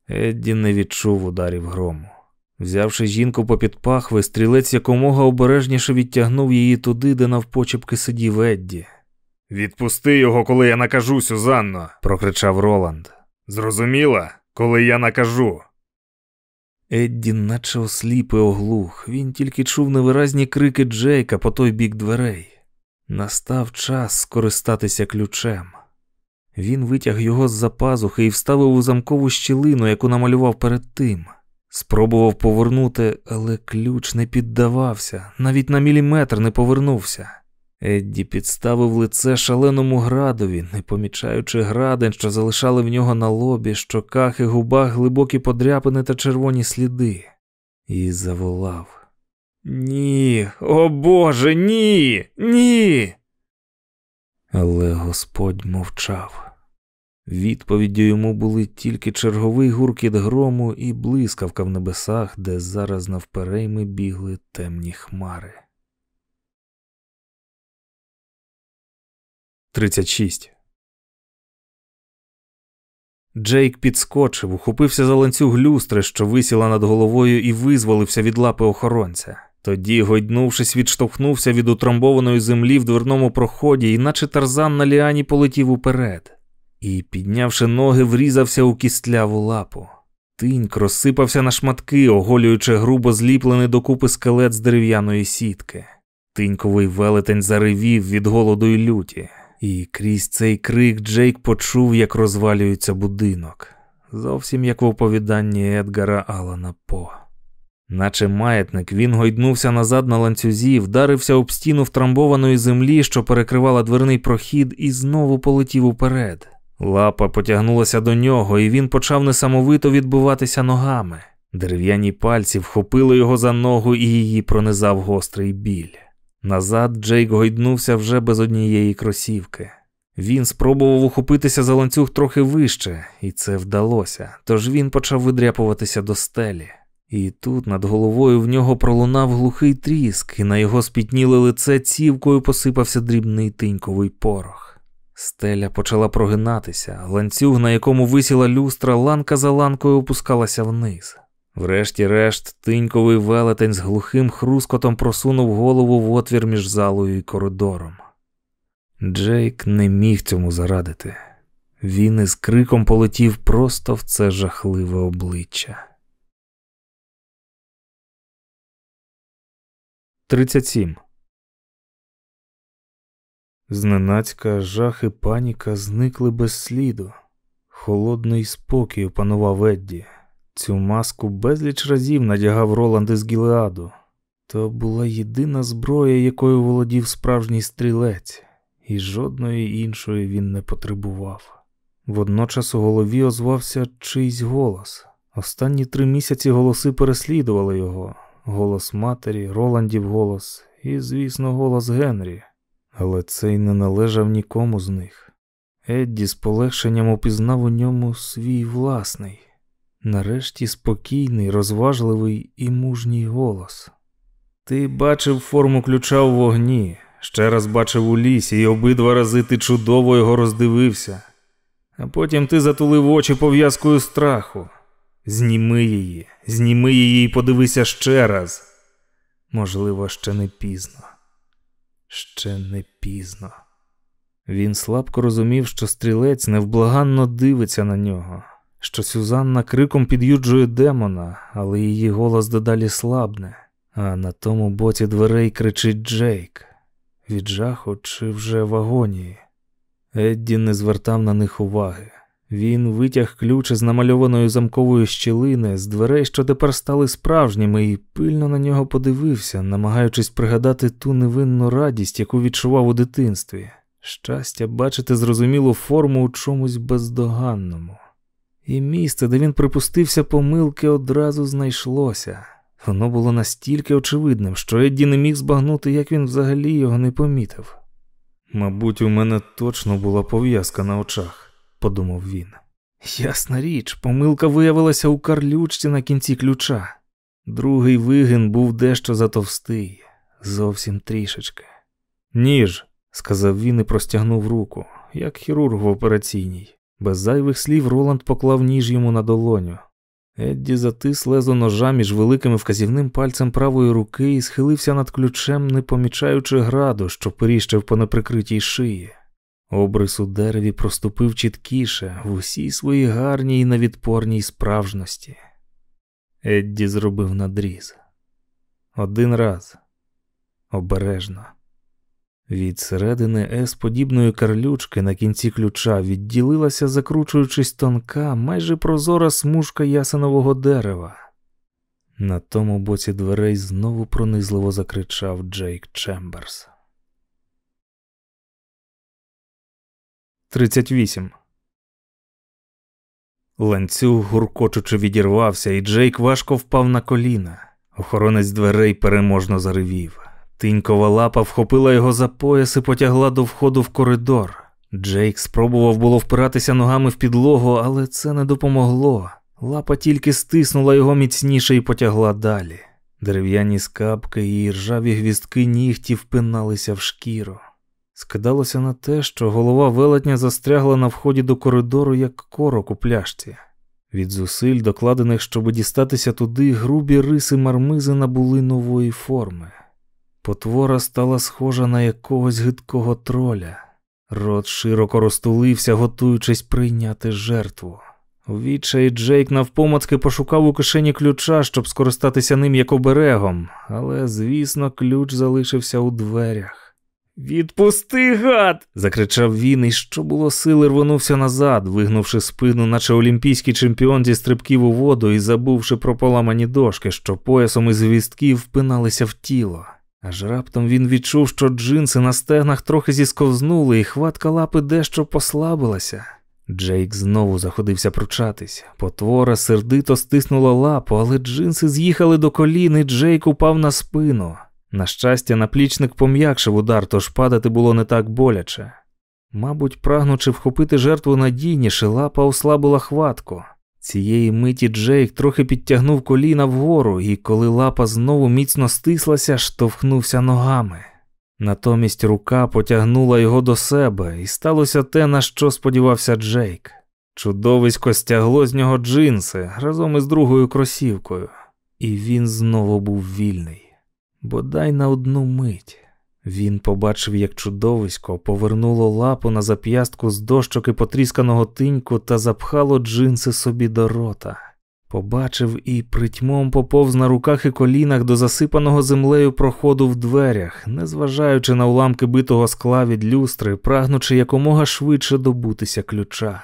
Speaker 1: Едді не відчув ударів грому. Взявши жінку попід пахви, стрілець якомога обережніше відтягнув її туди, де навпочепки сидів Едді.
Speaker 4: Відпусти його, коли я накажу, Сюзанно,
Speaker 1: прокричав Роланд.
Speaker 4: Зрозуміла, коли я накажу.
Speaker 1: Едді, наче осліп і оглух, він тільки чув невиразні крики Джейка по той бік дверей. Настав час скористатися ключем. Він витяг його з за пазухи і вставив у замкову щілину, яку намалював перед тим. Спробував повернути, але ключ не піддавався, навіть на міліметр не повернувся. Едді підставив лице шаленому градові, не помічаючи градин, що залишали в нього на лобі, щоках і губах глибокі подряпини та червоні сліди, і заволав. Ні, о Боже, ні, ні. Але Господь мовчав. Відповіддю йому були тільки черговий гуркіт грому і блискавка в небесах, де зараз навперейми бігли темні хмари. 36. Джейк підскочив, ухопився за ланцюг люстри, що висіла над головою, і визволився від лапи охоронця. Тоді, гойднувшись, відштовхнувся від утрамбованої землі в дверному проході, і наче тарзан на ліані полетів уперед і, піднявши ноги, врізався у кістляву лапу. Тиньк розсипався на шматки, оголюючи грубо зліплений докупи скелет з дерев'яної сітки. Тиньковий велетень заревів від голоду й люті, і крізь цей крик Джейк почув, як розвалюється будинок, зовсім як в оповіданні Едгара Алана По. Наче маятник, він гойднувся назад на ланцюзі, вдарився об стіну втрамбованої землі, що перекривала дверний прохід, і знову полетів уперед. Лапа потягнулася до нього, і він почав несамовито відбуватися ногами. Дерев'яні пальці вхопили його за ногу і її пронизав гострий біль. Назад Джейк гойднувся вже без однієї кросівки. Він спробував ухопитися за ланцюг трохи вище, і це вдалося, тож він почав видряпуватися до стелі. І тут над головою в нього пролунав глухий тріск, і на його спітніле лице цівкою посипався дрібний тиньковий порох. Стеля почала прогинатися, ланцюг, на якому висіла люстра, ланка за ланкою опускалася вниз. Врешті-решт, тиньковий велетень з глухим хрускотом просунув голову в отвір між залою і коридором. Джейк не міг цьому зарадити. Він із криком полетів просто в це жахливе обличчя. 37. Зненацька жах і паніка зникли без сліду. Холодний спокій опанував Едді. Цю маску безліч разів надягав Роланд із Гілеаду. То була єдина зброя, якою володів справжній стрілець, і жодної іншої він не потребував. Водночас у голові озвався чийсь голос. Останні три місяці голоси переслідували його голос матері, Роландів голос і, звісно, голос Генрі, але цей не належав нікому з них. Едді з полегшенням опізнав у ньому свій власний, нарешті спокійний, розважливий і мужній голос. Ти бачив форму ключа у вогні, ще раз бачив у лісі, і обидва рази ти чудово його роздивився, а потім ти затулив очі пов'язкою страху. Зніми її, зніми її і подивися ще раз. Можливо, ще не пізно. Ще не пізно. Він слабко розумів, що стрілець невблаганно дивиться на нього, що Сюзанна криком під'юджує демона, але її голос дедалі слабне, а на тому боці дверей кричить Джейк. Від жаху чи вже в агонії. Едді не звертав на них уваги. Він витяг ключ з намальованої замкової щілини з дверей, що тепер стали справжніми, і пильно на нього подивився, намагаючись пригадати ту невинну радість, яку відчував у дитинстві. Щастя, бачити зрозумілу форму у чомусь бездоганному. І місце, де він припустився помилки, одразу знайшлося. Воно було настільки очевидним, що Едді не міг збагнути, як він взагалі його не помітив. Мабуть, у мене точно була пов'язка на очах подумав він. Ясна річ, помилка виявилася у карлючці на кінці ключа. Другий вигин був дещо затовстий, зовсім трішечки. Ніж, сказав він і простягнув руку, як хірург в операційній. Без зайвих слів Роланд поклав ніж йому на долоню. Едді затис лезо ножа між великим і вказівним пальцем правої руки і схилився над ключем, не помічаючи граду, що періщив по неприкритій шиї. Обрис у дереві проступив чіткіше в усій своїй гарній і невідпорній справжності. Едді зробив надріз. Один раз обережно. Від середини С подібної карлючки на кінці ключа відділилася, закручуючись тонка, майже прозора смужка ясенового дерева. На тому боці дверей знову пронизливо закричав Джейк Чемберс. 38. Ланцюг гуркочучи відірвався, і Джейк важко впав на коліна. Охоронець дверей переможно заревів. Тинькова лапа вхопила його за пояс і потягла до входу в коридор. Джейк спробував було впиратися ногами в підлогу, але це не допомогло. Лапа тільки стиснула його міцніше і потягла далі. Дерев'яні скапки і ржаві гвістки нігті впиналися в шкіру. Скидалося на те, що голова велетня застрягла на вході до коридору, як корок у пляшці. Від зусиль, докладених, щоб дістатися туди, грубі риси мармизи набули нової форми. Потвора стала схожа на якогось гидкого троля. Рот широко розтулився, готуючись прийняти жертву. У відчаї Джейк навпомацки пошукав у кишені ключа, щоб скористатися ним як оберегом, але, звісно, ключ залишився у дверях. Відпусти, гад! закричав він, і що було сили, рвонувся назад, вигнувши спину, наче олімпійський чемпіон зі стрибків у воду і забувши про поламані дошки, що поясом із гвіздків впиналися в тіло. Аж раптом він відчув, що джинси на стегнах трохи зісковзнули, і хватка лапи дещо послабилася. Джейк знову заходився пручатись. Потвора сердито стиснула лапу, але джинси з'їхали до колін, і Джейк упав на спину. На щастя, наплічник пом'якшив удар, тож падати було не так боляче. Мабуть, прагнучи вхопити жертву надійніше, лапа ослабила хватку. Цієї миті Джейк трохи підтягнув коліна вгору, і коли лапа знову міцно стислася, штовхнувся ногами. Натомість рука потягнула його до себе, і сталося те, на що сподівався Джейк. Чудовисько стягло з нього джинси разом із другою кросівкою, і він знову був вільний. Бодай на одну мить. Він побачив, як чудовисько повернуло лапу на зап'ястку з дощок і потрісканого тиньку та запхало джинси собі до рота. Побачив і притьмом поповз на руках і колінах до засипаного землею проходу в дверях, незважаючи на уламки битого скла від люстри, прагнучи якомога швидше добутися ключа.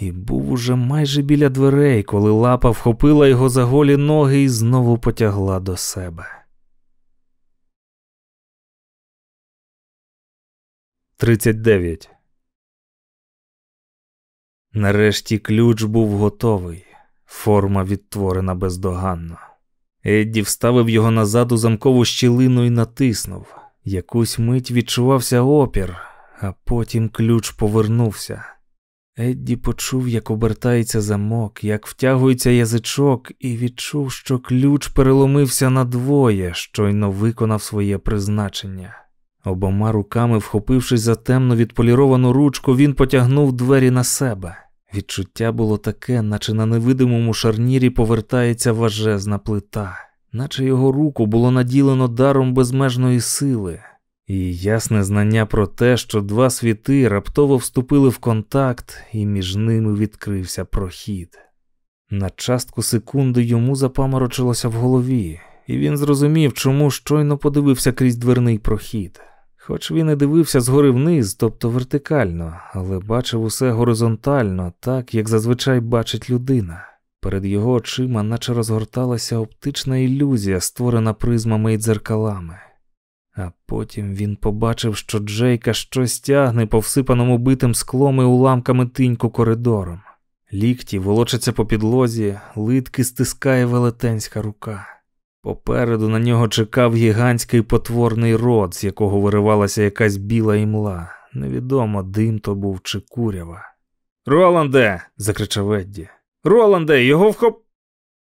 Speaker 1: І був уже майже біля дверей, коли лапа вхопила його за голі ноги і знову потягла до себе. 39. Нарешті ключ був готовий, форма відтворена бездоганно. Едді вставив його назад у замкову щілину і натиснув. Якусь мить відчувався опір, а потім ключ повернувся. Едді почув, як обертається замок, як втягується язичок, і відчув, що ключ переломився надвоє, щойно виконав своє призначення. Обома руками, вхопившись за темно відполіровану ручку, він потягнув двері на себе. Відчуття було таке, наче на невидимому шарнірі повертається важезна плита, наче його руку було наділено даром безмежної сили, і ясне знання про те, що два світи раптово вступили в контакт, і між ними відкрився прохід. На частку секунди йому запаморочилося в голові, і він зрозумів, чому щойно подивився крізь дверний прохід. Хоч він і дивився згори вниз, тобто вертикально, але бачив усе горизонтально, так як зазвичай бачить людина. Перед його очима, наче розгорталася оптична ілюзія, створена призмами і дзеркалами. А потім він побачив, що Джейка щось тягне по всипаному битим склом і уламками тиньку коридором. Лікті волочаться по підлозі, литки стискає велетенська рука. Попереду на нього чекав гігантський потворний рот, з якого виривалася якась біла імла. Невідомо, дим то був чи курява. Роланде. закричав Едді. Роланде, його вхоп.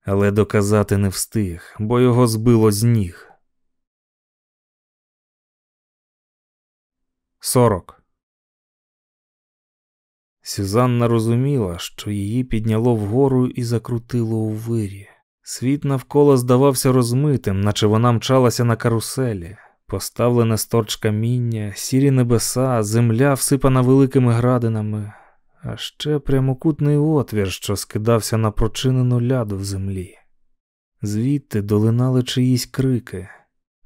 Speaker 1: Але доказати не встиг, бо його збило з ніг. Сорок. Сюзанна розуміла, що її підняло вгору і закрутило у вирі. Світ навколо здавався розмитим, наче вона мчалася на каруселі, поставлене сторч каміння, сірі небеса, земля всипана великими градинами, а ще прямокутний отвір, що скидався на прочинену ляду в землі. Звідти долинали чиїсь крики.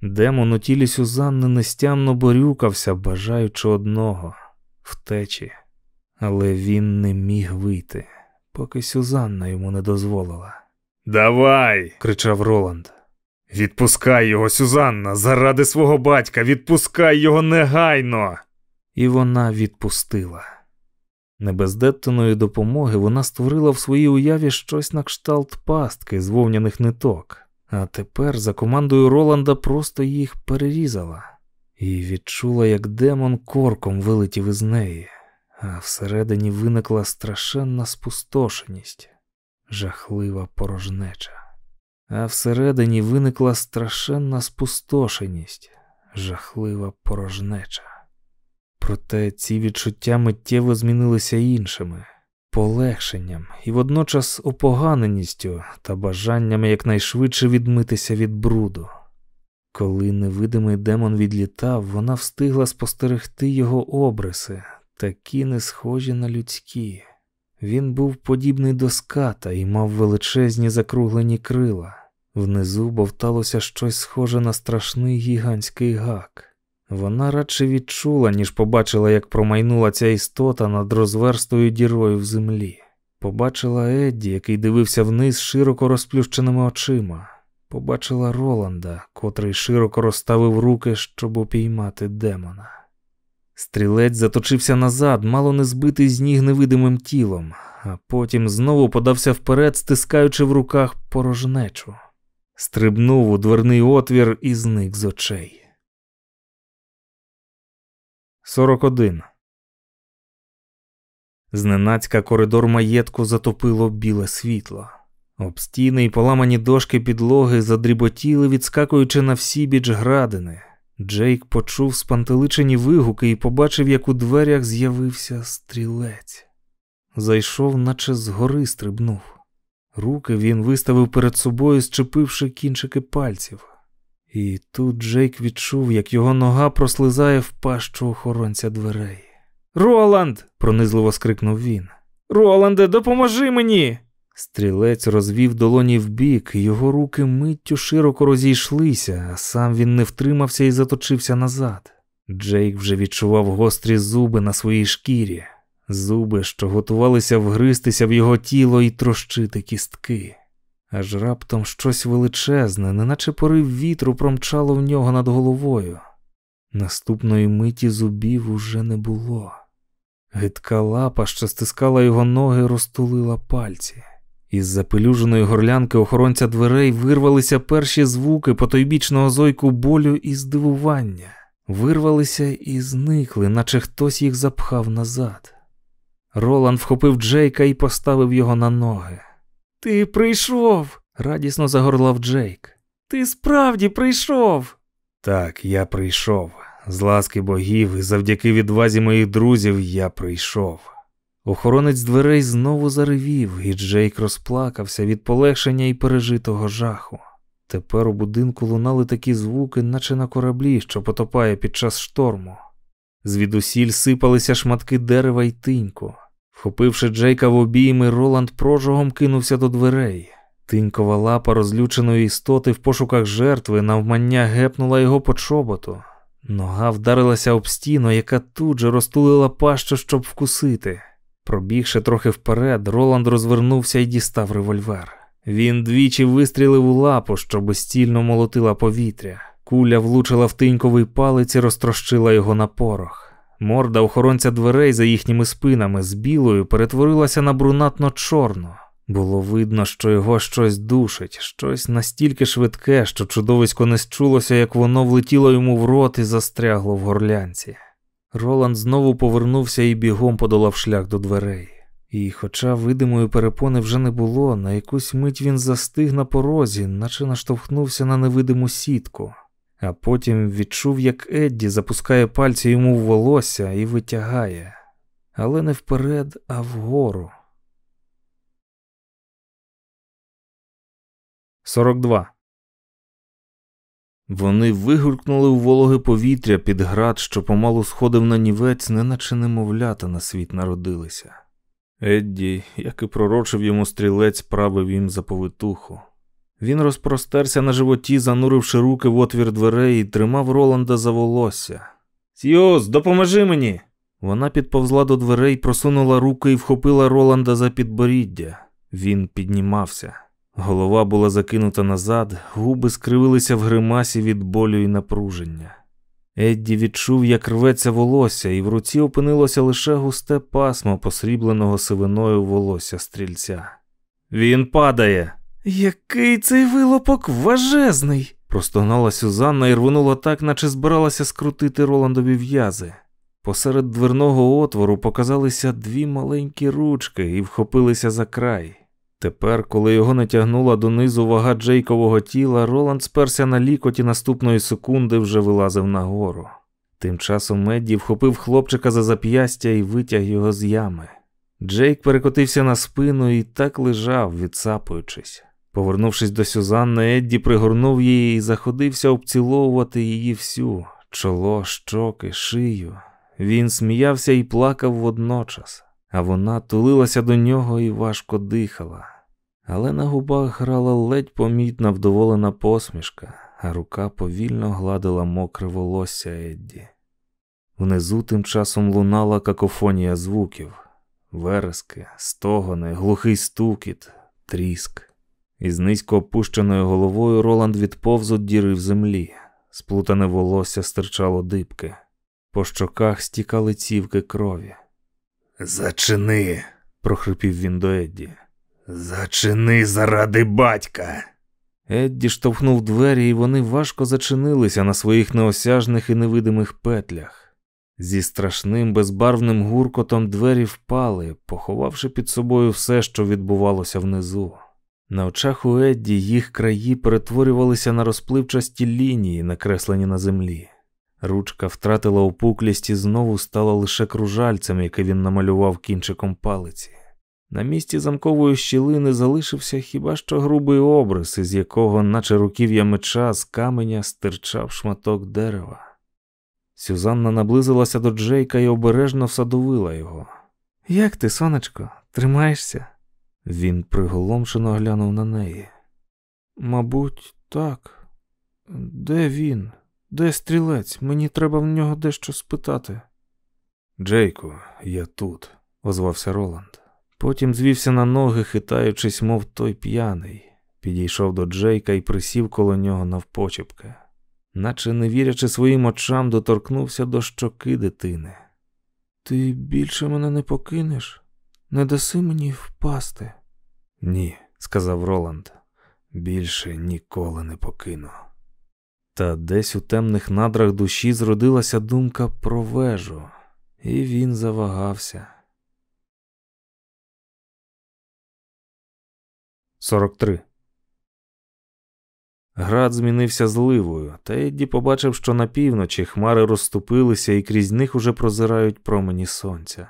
Speaker 1: Демон у тілі Сюзанни нестямно борюкався, бажаючи одного втечі, але він не міг вийти, поки Сюзанна йому не дозволила.
Speaker 4: Давай,
Speaker 1: кричав Роланд.
Speaker 4: Відпускай його, Сюзанна, заради свого батька, відпускай його негайно.
Speaker 1: І вона відпустила. Не без Деттоної допомоги вона створила в своїй уяві щось на кшталт пастки з вовняних ниток, а тепер за командою Роланда просто їх перерізала і відчула, як демон корком вилетів із неї, а всередині виникла страшенна спустошеність жахлива порожнеча. А всередині виникла страшенна спустошеність, жахлива порожнеча. Проте ці відчуття миттєво змінилися іншими, полегшенням і водночас опоганеністю та бажанням якнайшвидше відмитися від бруду. Коли невидимий демон відлітав, вона встигла спостерегти його обриси, такі не схожі на людські. Він був подібний до ската і мав величезні закруглені крила. Внизу бовталося щось схоже на страшний гігантський гак. Вона радше відчула, ніж побачила, як промайнула ця істота над розверстою дірою в землі. Побачила Едді, який дивився вниз широко розплющеними очима. Побачила Роланда, котрий широко розставив руки, щоб упіймати демона. Стрілець заточився назад, мало не збитий з ніг невидимим тілом, а потім знову подався вперед, стискаючи в руках порожнечу. Стрибнув у дверний отвір і зник з очей. 41. Зненацька коридор маєтку затопило біле світло. Об стіни й поламані дошки підлоги задріботіли, відскакуючи на всі біч градини. Джейк почув спантеличені вигуки і побачив, як у дверях з'явився стрілець. Зайшов, наче згори стрибнув. Руки він виставив перед собою, зчепивши кінчики пальців. І тут Джейк відчув, як його нога прослизає в пащу охоронця дверей. Роланд! пронизливо скрикнув він. Роланде, допоможи мені! Стрілець розвів долоні вбік, його руки миттю широко розійшлися, а сам він не втримався і заточився назад. Джейк вже відчував гострі зуби на своїй шкірі, зуби, що готувалися вгристися в його тіло і трощити кістки. Аж раптом щось величезне, неначе порив вітру промчало в нього над головою. Наступної миті зубів уже не було. Гидка лапа, що стискала його ноги, розтулила пальці. Із запелюженої горлянки охоронця дверей вирвалися перші звуки потойбічного зойку болю і здивування, вирвалися і зникли, наче хтось їх запхав назад. Роланд вхопив Джейка і поставив його на ноги. Ти прийшов, радісно загорлав Джейк. Ти справді прийшов. Так, я прийшов. З ласки богів і завдяки відвазі моїх друзів я прийшов. Охоронець дверей знову заревів, і Джейк розплакався від полегшення і пережитого жаху. Тепер у будинку лунали такі звуки, наче на кораблі, що потопає під час шторму. Звідусіль сипалися шматки дерева й тиньку. Вхопивши Джейка в обійми, Роланд прожогом кинувся до дверей. Тинькова лапа розлюченої істоти в пошуках жертви навмання гепнула його по чоботу. Нога вдарилася об стіну, яка тут же розтулила пащу, щоб вкусити. Пробігши трохи вперед, Роланд розвернувся і дістав револьвер. Він двічі вистрілив у лапу, що безстільно молотила повітря. Куля влучила в тиньковий палець і розтрощила його на порох. Морда охоронця дверей за їхніми спинами з білою перетворилася на брунатно чорну. Було видно, що його щось душить, щось настільки швидке, що чудовисько не счулося, як воно влетіло йому в рот і застрягло в горлянці. Роланд знову повернувся і бігом подолав шлях до дверей. І, хоча видимої перепони вже не було, на якусь мить він застиг на порозі, наче наштовхнувся на невидиму сітку, а потім відчув, як Едді запускає пальці йому в волосся і витягає, але не вперед, а вгору. 42. Вони вигулькнули у вологе повітря під град, що помалу сходив на нівець, неначе немовлята на світ народилися. Едді, як і пророчив йому стрілець, правив їм за повитуху. Він розпростерся на животі, зануривши руки в отвір дверей і тримав Роланда за волосся. Сьюз, допоможи мені. Вона підповзла до дверей, просунула руки і вхопила Роланда за підборіддя. Він піднімався. Голова була закинута назад, губи скривилися в гримасі від болю і напруження. Едді відчув, як рветься волосся, і в руці опинилося лише густе пасмо посрібленого сивиною волосся стрільця. Він падає. Який цей вилопок важезний. простогнала Сюзанна і рвонула так, наче збиралася скрутити Роландові в'язи. Посеред дверного отвору показалися дві маленькі ручки і вхопилися за край. Тепер, коли його натягнула донизу вага Джейкового тіла, Роланд сперся на лікоть і наступної секунди вже вилазив нагору. Тим часом Медді вхопив хлопчика за зап'ястя і витяг його з ями. Джейк перекотився на спину і так лежав, відсапуючись. Повернувшись до Сюзанни, Едді пригорнув її і заходився обціловувати її всю чоло, щоки, шию. Він сміявся і плакав водночас а вона тулилася до нього і важко дихала. Але на губах грала ледь помітна вдоволена посмішка, а рука повільно гладила мокре волосся Едді. Внизу тим часом лунала какофонія звуків, верески, стогони, глухий стукіт, тріск. Із низько опущеною головою Роланд відповз від діри в землі. Сплутане волосся стирчало дибки. По щоках стікали цівки крові.
Speaker 4: Зачини,
Speaker 1: прохрипів він до Едді.
Speaker 4: зачини заради батька.
Speaker 1: Едді штовхнув двері, і вони важко зачинилися на своїх неосяжних і невидимих петлях. Зі страшним безбарвним гуркотом двері впали, поховавши під собою все, що відбувалося внизу. На очах у Едді їх краї перетворювалися на розпливчасті лінії, накреслені на землі. Ручка втратила опуклість і знову стала лише кружальцем, яке він намалював кінчиком палиці. На місці замкової щілини залишився хіба що грубий обрис, із якого, наче руків'я меча, з каменя стирчав шматок дерева. Сюзанна наблизилася до Джейка і обережно всадовила його. Як ти, сонечко, тримаєшся? Він приголомшено глянув на неї. Мабуть, так. Де він? Де стрілець? Мені треба в нього дещо спитати. Джейку, я тут, озвався Роланд. Потім звівся на ноги, хитаючись, мов той п'яний, підійшов до Джейка і присів коло нього навпочепки, наче не вірячи своїм очам, доторкнувся до щоки дитини. Ти більше мене не покинеш? Не даси мені впасти? Ні, сказав Роланд, більше ніколи не покину. Та десь у темних надрах душі зродилася думка про вежу, і він завагався. 43. Град змінився зливою, та Едді побачив, що на півночі хмари розступилися і крізь них уже прозирають промені сонця.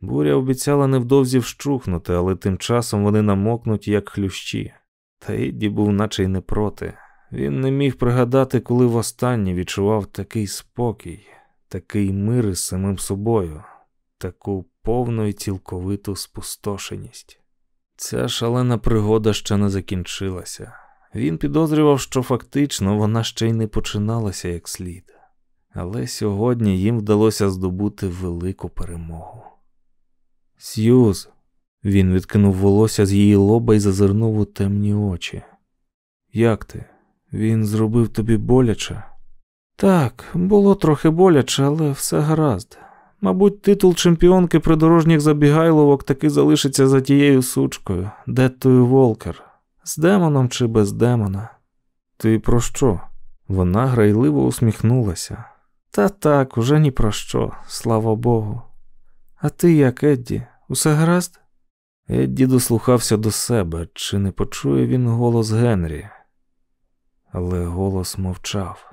Speaker 1: Буря обіцяла невдовзі вщухнути, але тим часом вони намокнуть, як хлющі. Та Едді був наче й не проти. Він не міг пригадати, коли востаннє відчував такий спокій, такий мир із самим собою, таку повну і цілковиту спустошеність. Ця шалена пригода ще не закінчилася. Він підозрював, що фактично вона ще й не починалася як слід. Але сьогодні їм вдалося здобути велику перемогу. Сьюз, він відкинув волосся з її лоба і зазирнув у темні очі. Як ти? Він зробив тобі боляче? Так, було трохи боляче, але все гаразд. Мабуть, титул чемпіонки придорожніх забігайловок таки залишиться за тією сучкою, Деттою Волкер, з демоном чи без демона. Ти про що? Вона грайливо усміхнулася. Та так, уже ні про що, слава Богу. А ти як, Едді, усе гаразд? Едді дослухався до себе, чи не почує він голос Генрі. Але голос мовчав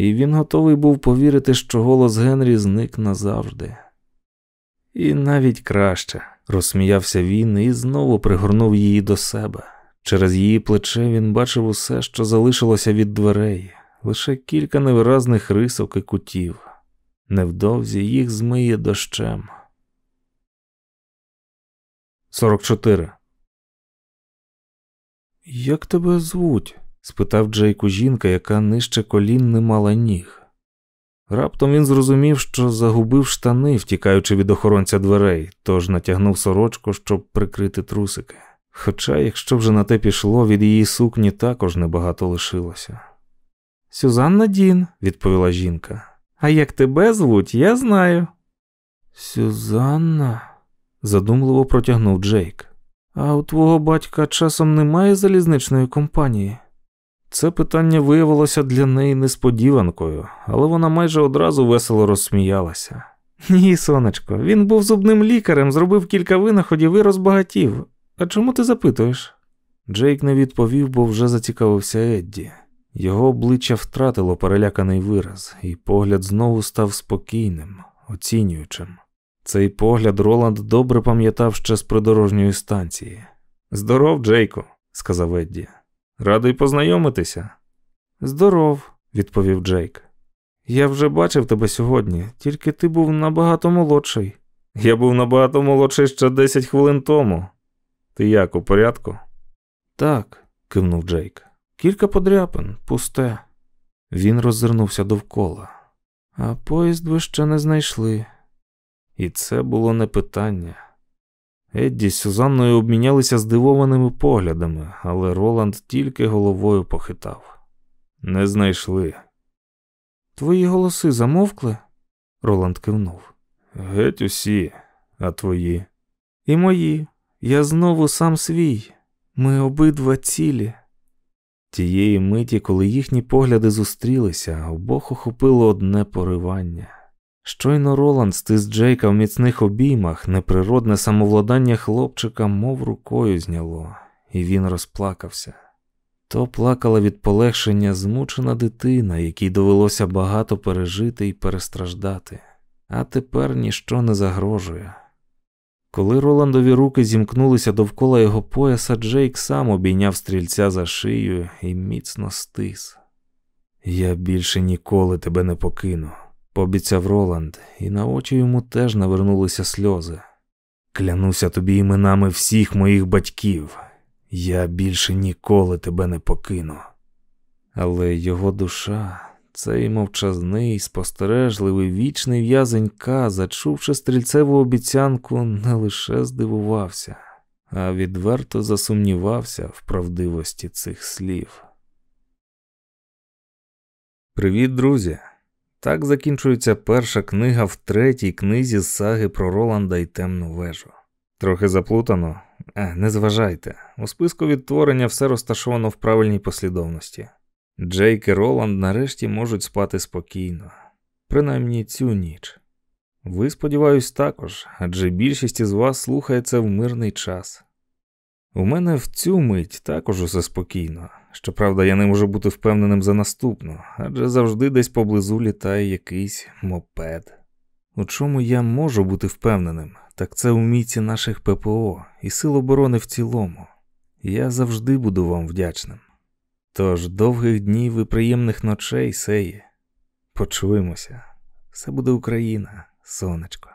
Speaker 1: і він готовий був повірити, що голос Генрі зник назавжди. І навіть краще, розсміявся він і знову пригорнув її до себе. Через її плече він бачив усе, що залишилося від дверей, лише кілька невиразних рисок і кутів. Невдовзі їх змиє дощем. 44. Як тебе звуть? Спитав Джейку жінка, яка нижче колін не мала ніг. Раптом він зрозумів, що загубив штани, втікаючи від охоронця дверей, тож натягнув сорочку, щоб прикрити трусики. Хоча, якщо вже на те пішло, від її сукні також небагато лишилося. Сюзанна Дін, відповіла жінка. А як тебе звуть, я знаю. Сюзанна, задумливо протягнув Джейк. А у твого батька часом немає залізничної компанії? Це питання виявилося для неї несподіванкою, але вона майже одразу весело розсміялася. Ні, сонечко, він був зубним лікарем, зробив кілька винаходів і розбагатів. А чому ти запитуєш? Джейк не відповів, бо вже зацікавився Едді. Його обличчя втратило переляканий вираз, і погляд знову став спокійним, оцінюючим. Цей погляд Роланд добре пам'ятав ще з придорожньої станції. Здоров, Джейко, сказав Едді. Радий познайомитися. Здоров, відповів Джейк. Я вже бачив тебе сьогодні, тільки ти був набагато молодший. Я був набагато молодший ще 10 хвилин тому. Ти як у порядку? Так, кивнув Джейк. Кілька подряпин, пусте. Він роззирнувся довкола. А поїзд ви ще не знайшли. І це було не питання. Едді з Сюзанною обмінялися здивованими поглядами, але Роланд тільки головою похитав. Не знайшли. Твої голоси замовкли? Роланд кивнув. Геть усі, а твої. І мої. Я знову сам свій. Ми обидва цілі. Тієї миті, коли їхні погляди зустрілися, обох охопило одне поривання. Щойно Роланд стис Джейка в міцних обіймах, неприродне самовладання хлопчика, мов рукою зняло, і він розплакався. То плакала від полегшення змучена дитина, якій довелося багато пережити і перестраждати, а тепер ніщо не загрожує. Коли Роландові руки зімкнулися довкола його пояса, Джейк сам обійняв стрільця за шию і міцно стис. Я більше ніколи тебе не покину, пообіцяв Роланд, і на очі йому теж навернулися сльози. Клянуся тобі іменами всіх моїх батьків. Я більше ніколи тебе не покину. Але його душа, цей мовчазний, спостережливий, вічний в'язень К, зачувши стрільцеву обіцянку, не лише здивувався, а відверто засумнівався в правдивості цих слів. Привіт, друзі! Так закінчується перша книга в третій книзі з саги про Роланда і темну вежу. Трохи заплутано, е, не зважайте. У списку відтворення все розташовано в правильній послідовності. Джейк і Роланд нарешті можуть спати спокійно, принаймні цю ніч. Ви, сподіваюсь, також, адже більшість із вас слухає це в мирний час. У мене в цю мить також усе спокійно. Щоправда, я не можу бути впевненим за наступну, адже завжди десь поблизу літає якийсь мопед. У чому я можу бути впевненим, так це у міці наших ППО і сил оборони в цілому. Я завжди буду вам вдячним. Тож довгих днів і приємних ночей, Сеї. Почуємося. Все буде Україна, сонечко.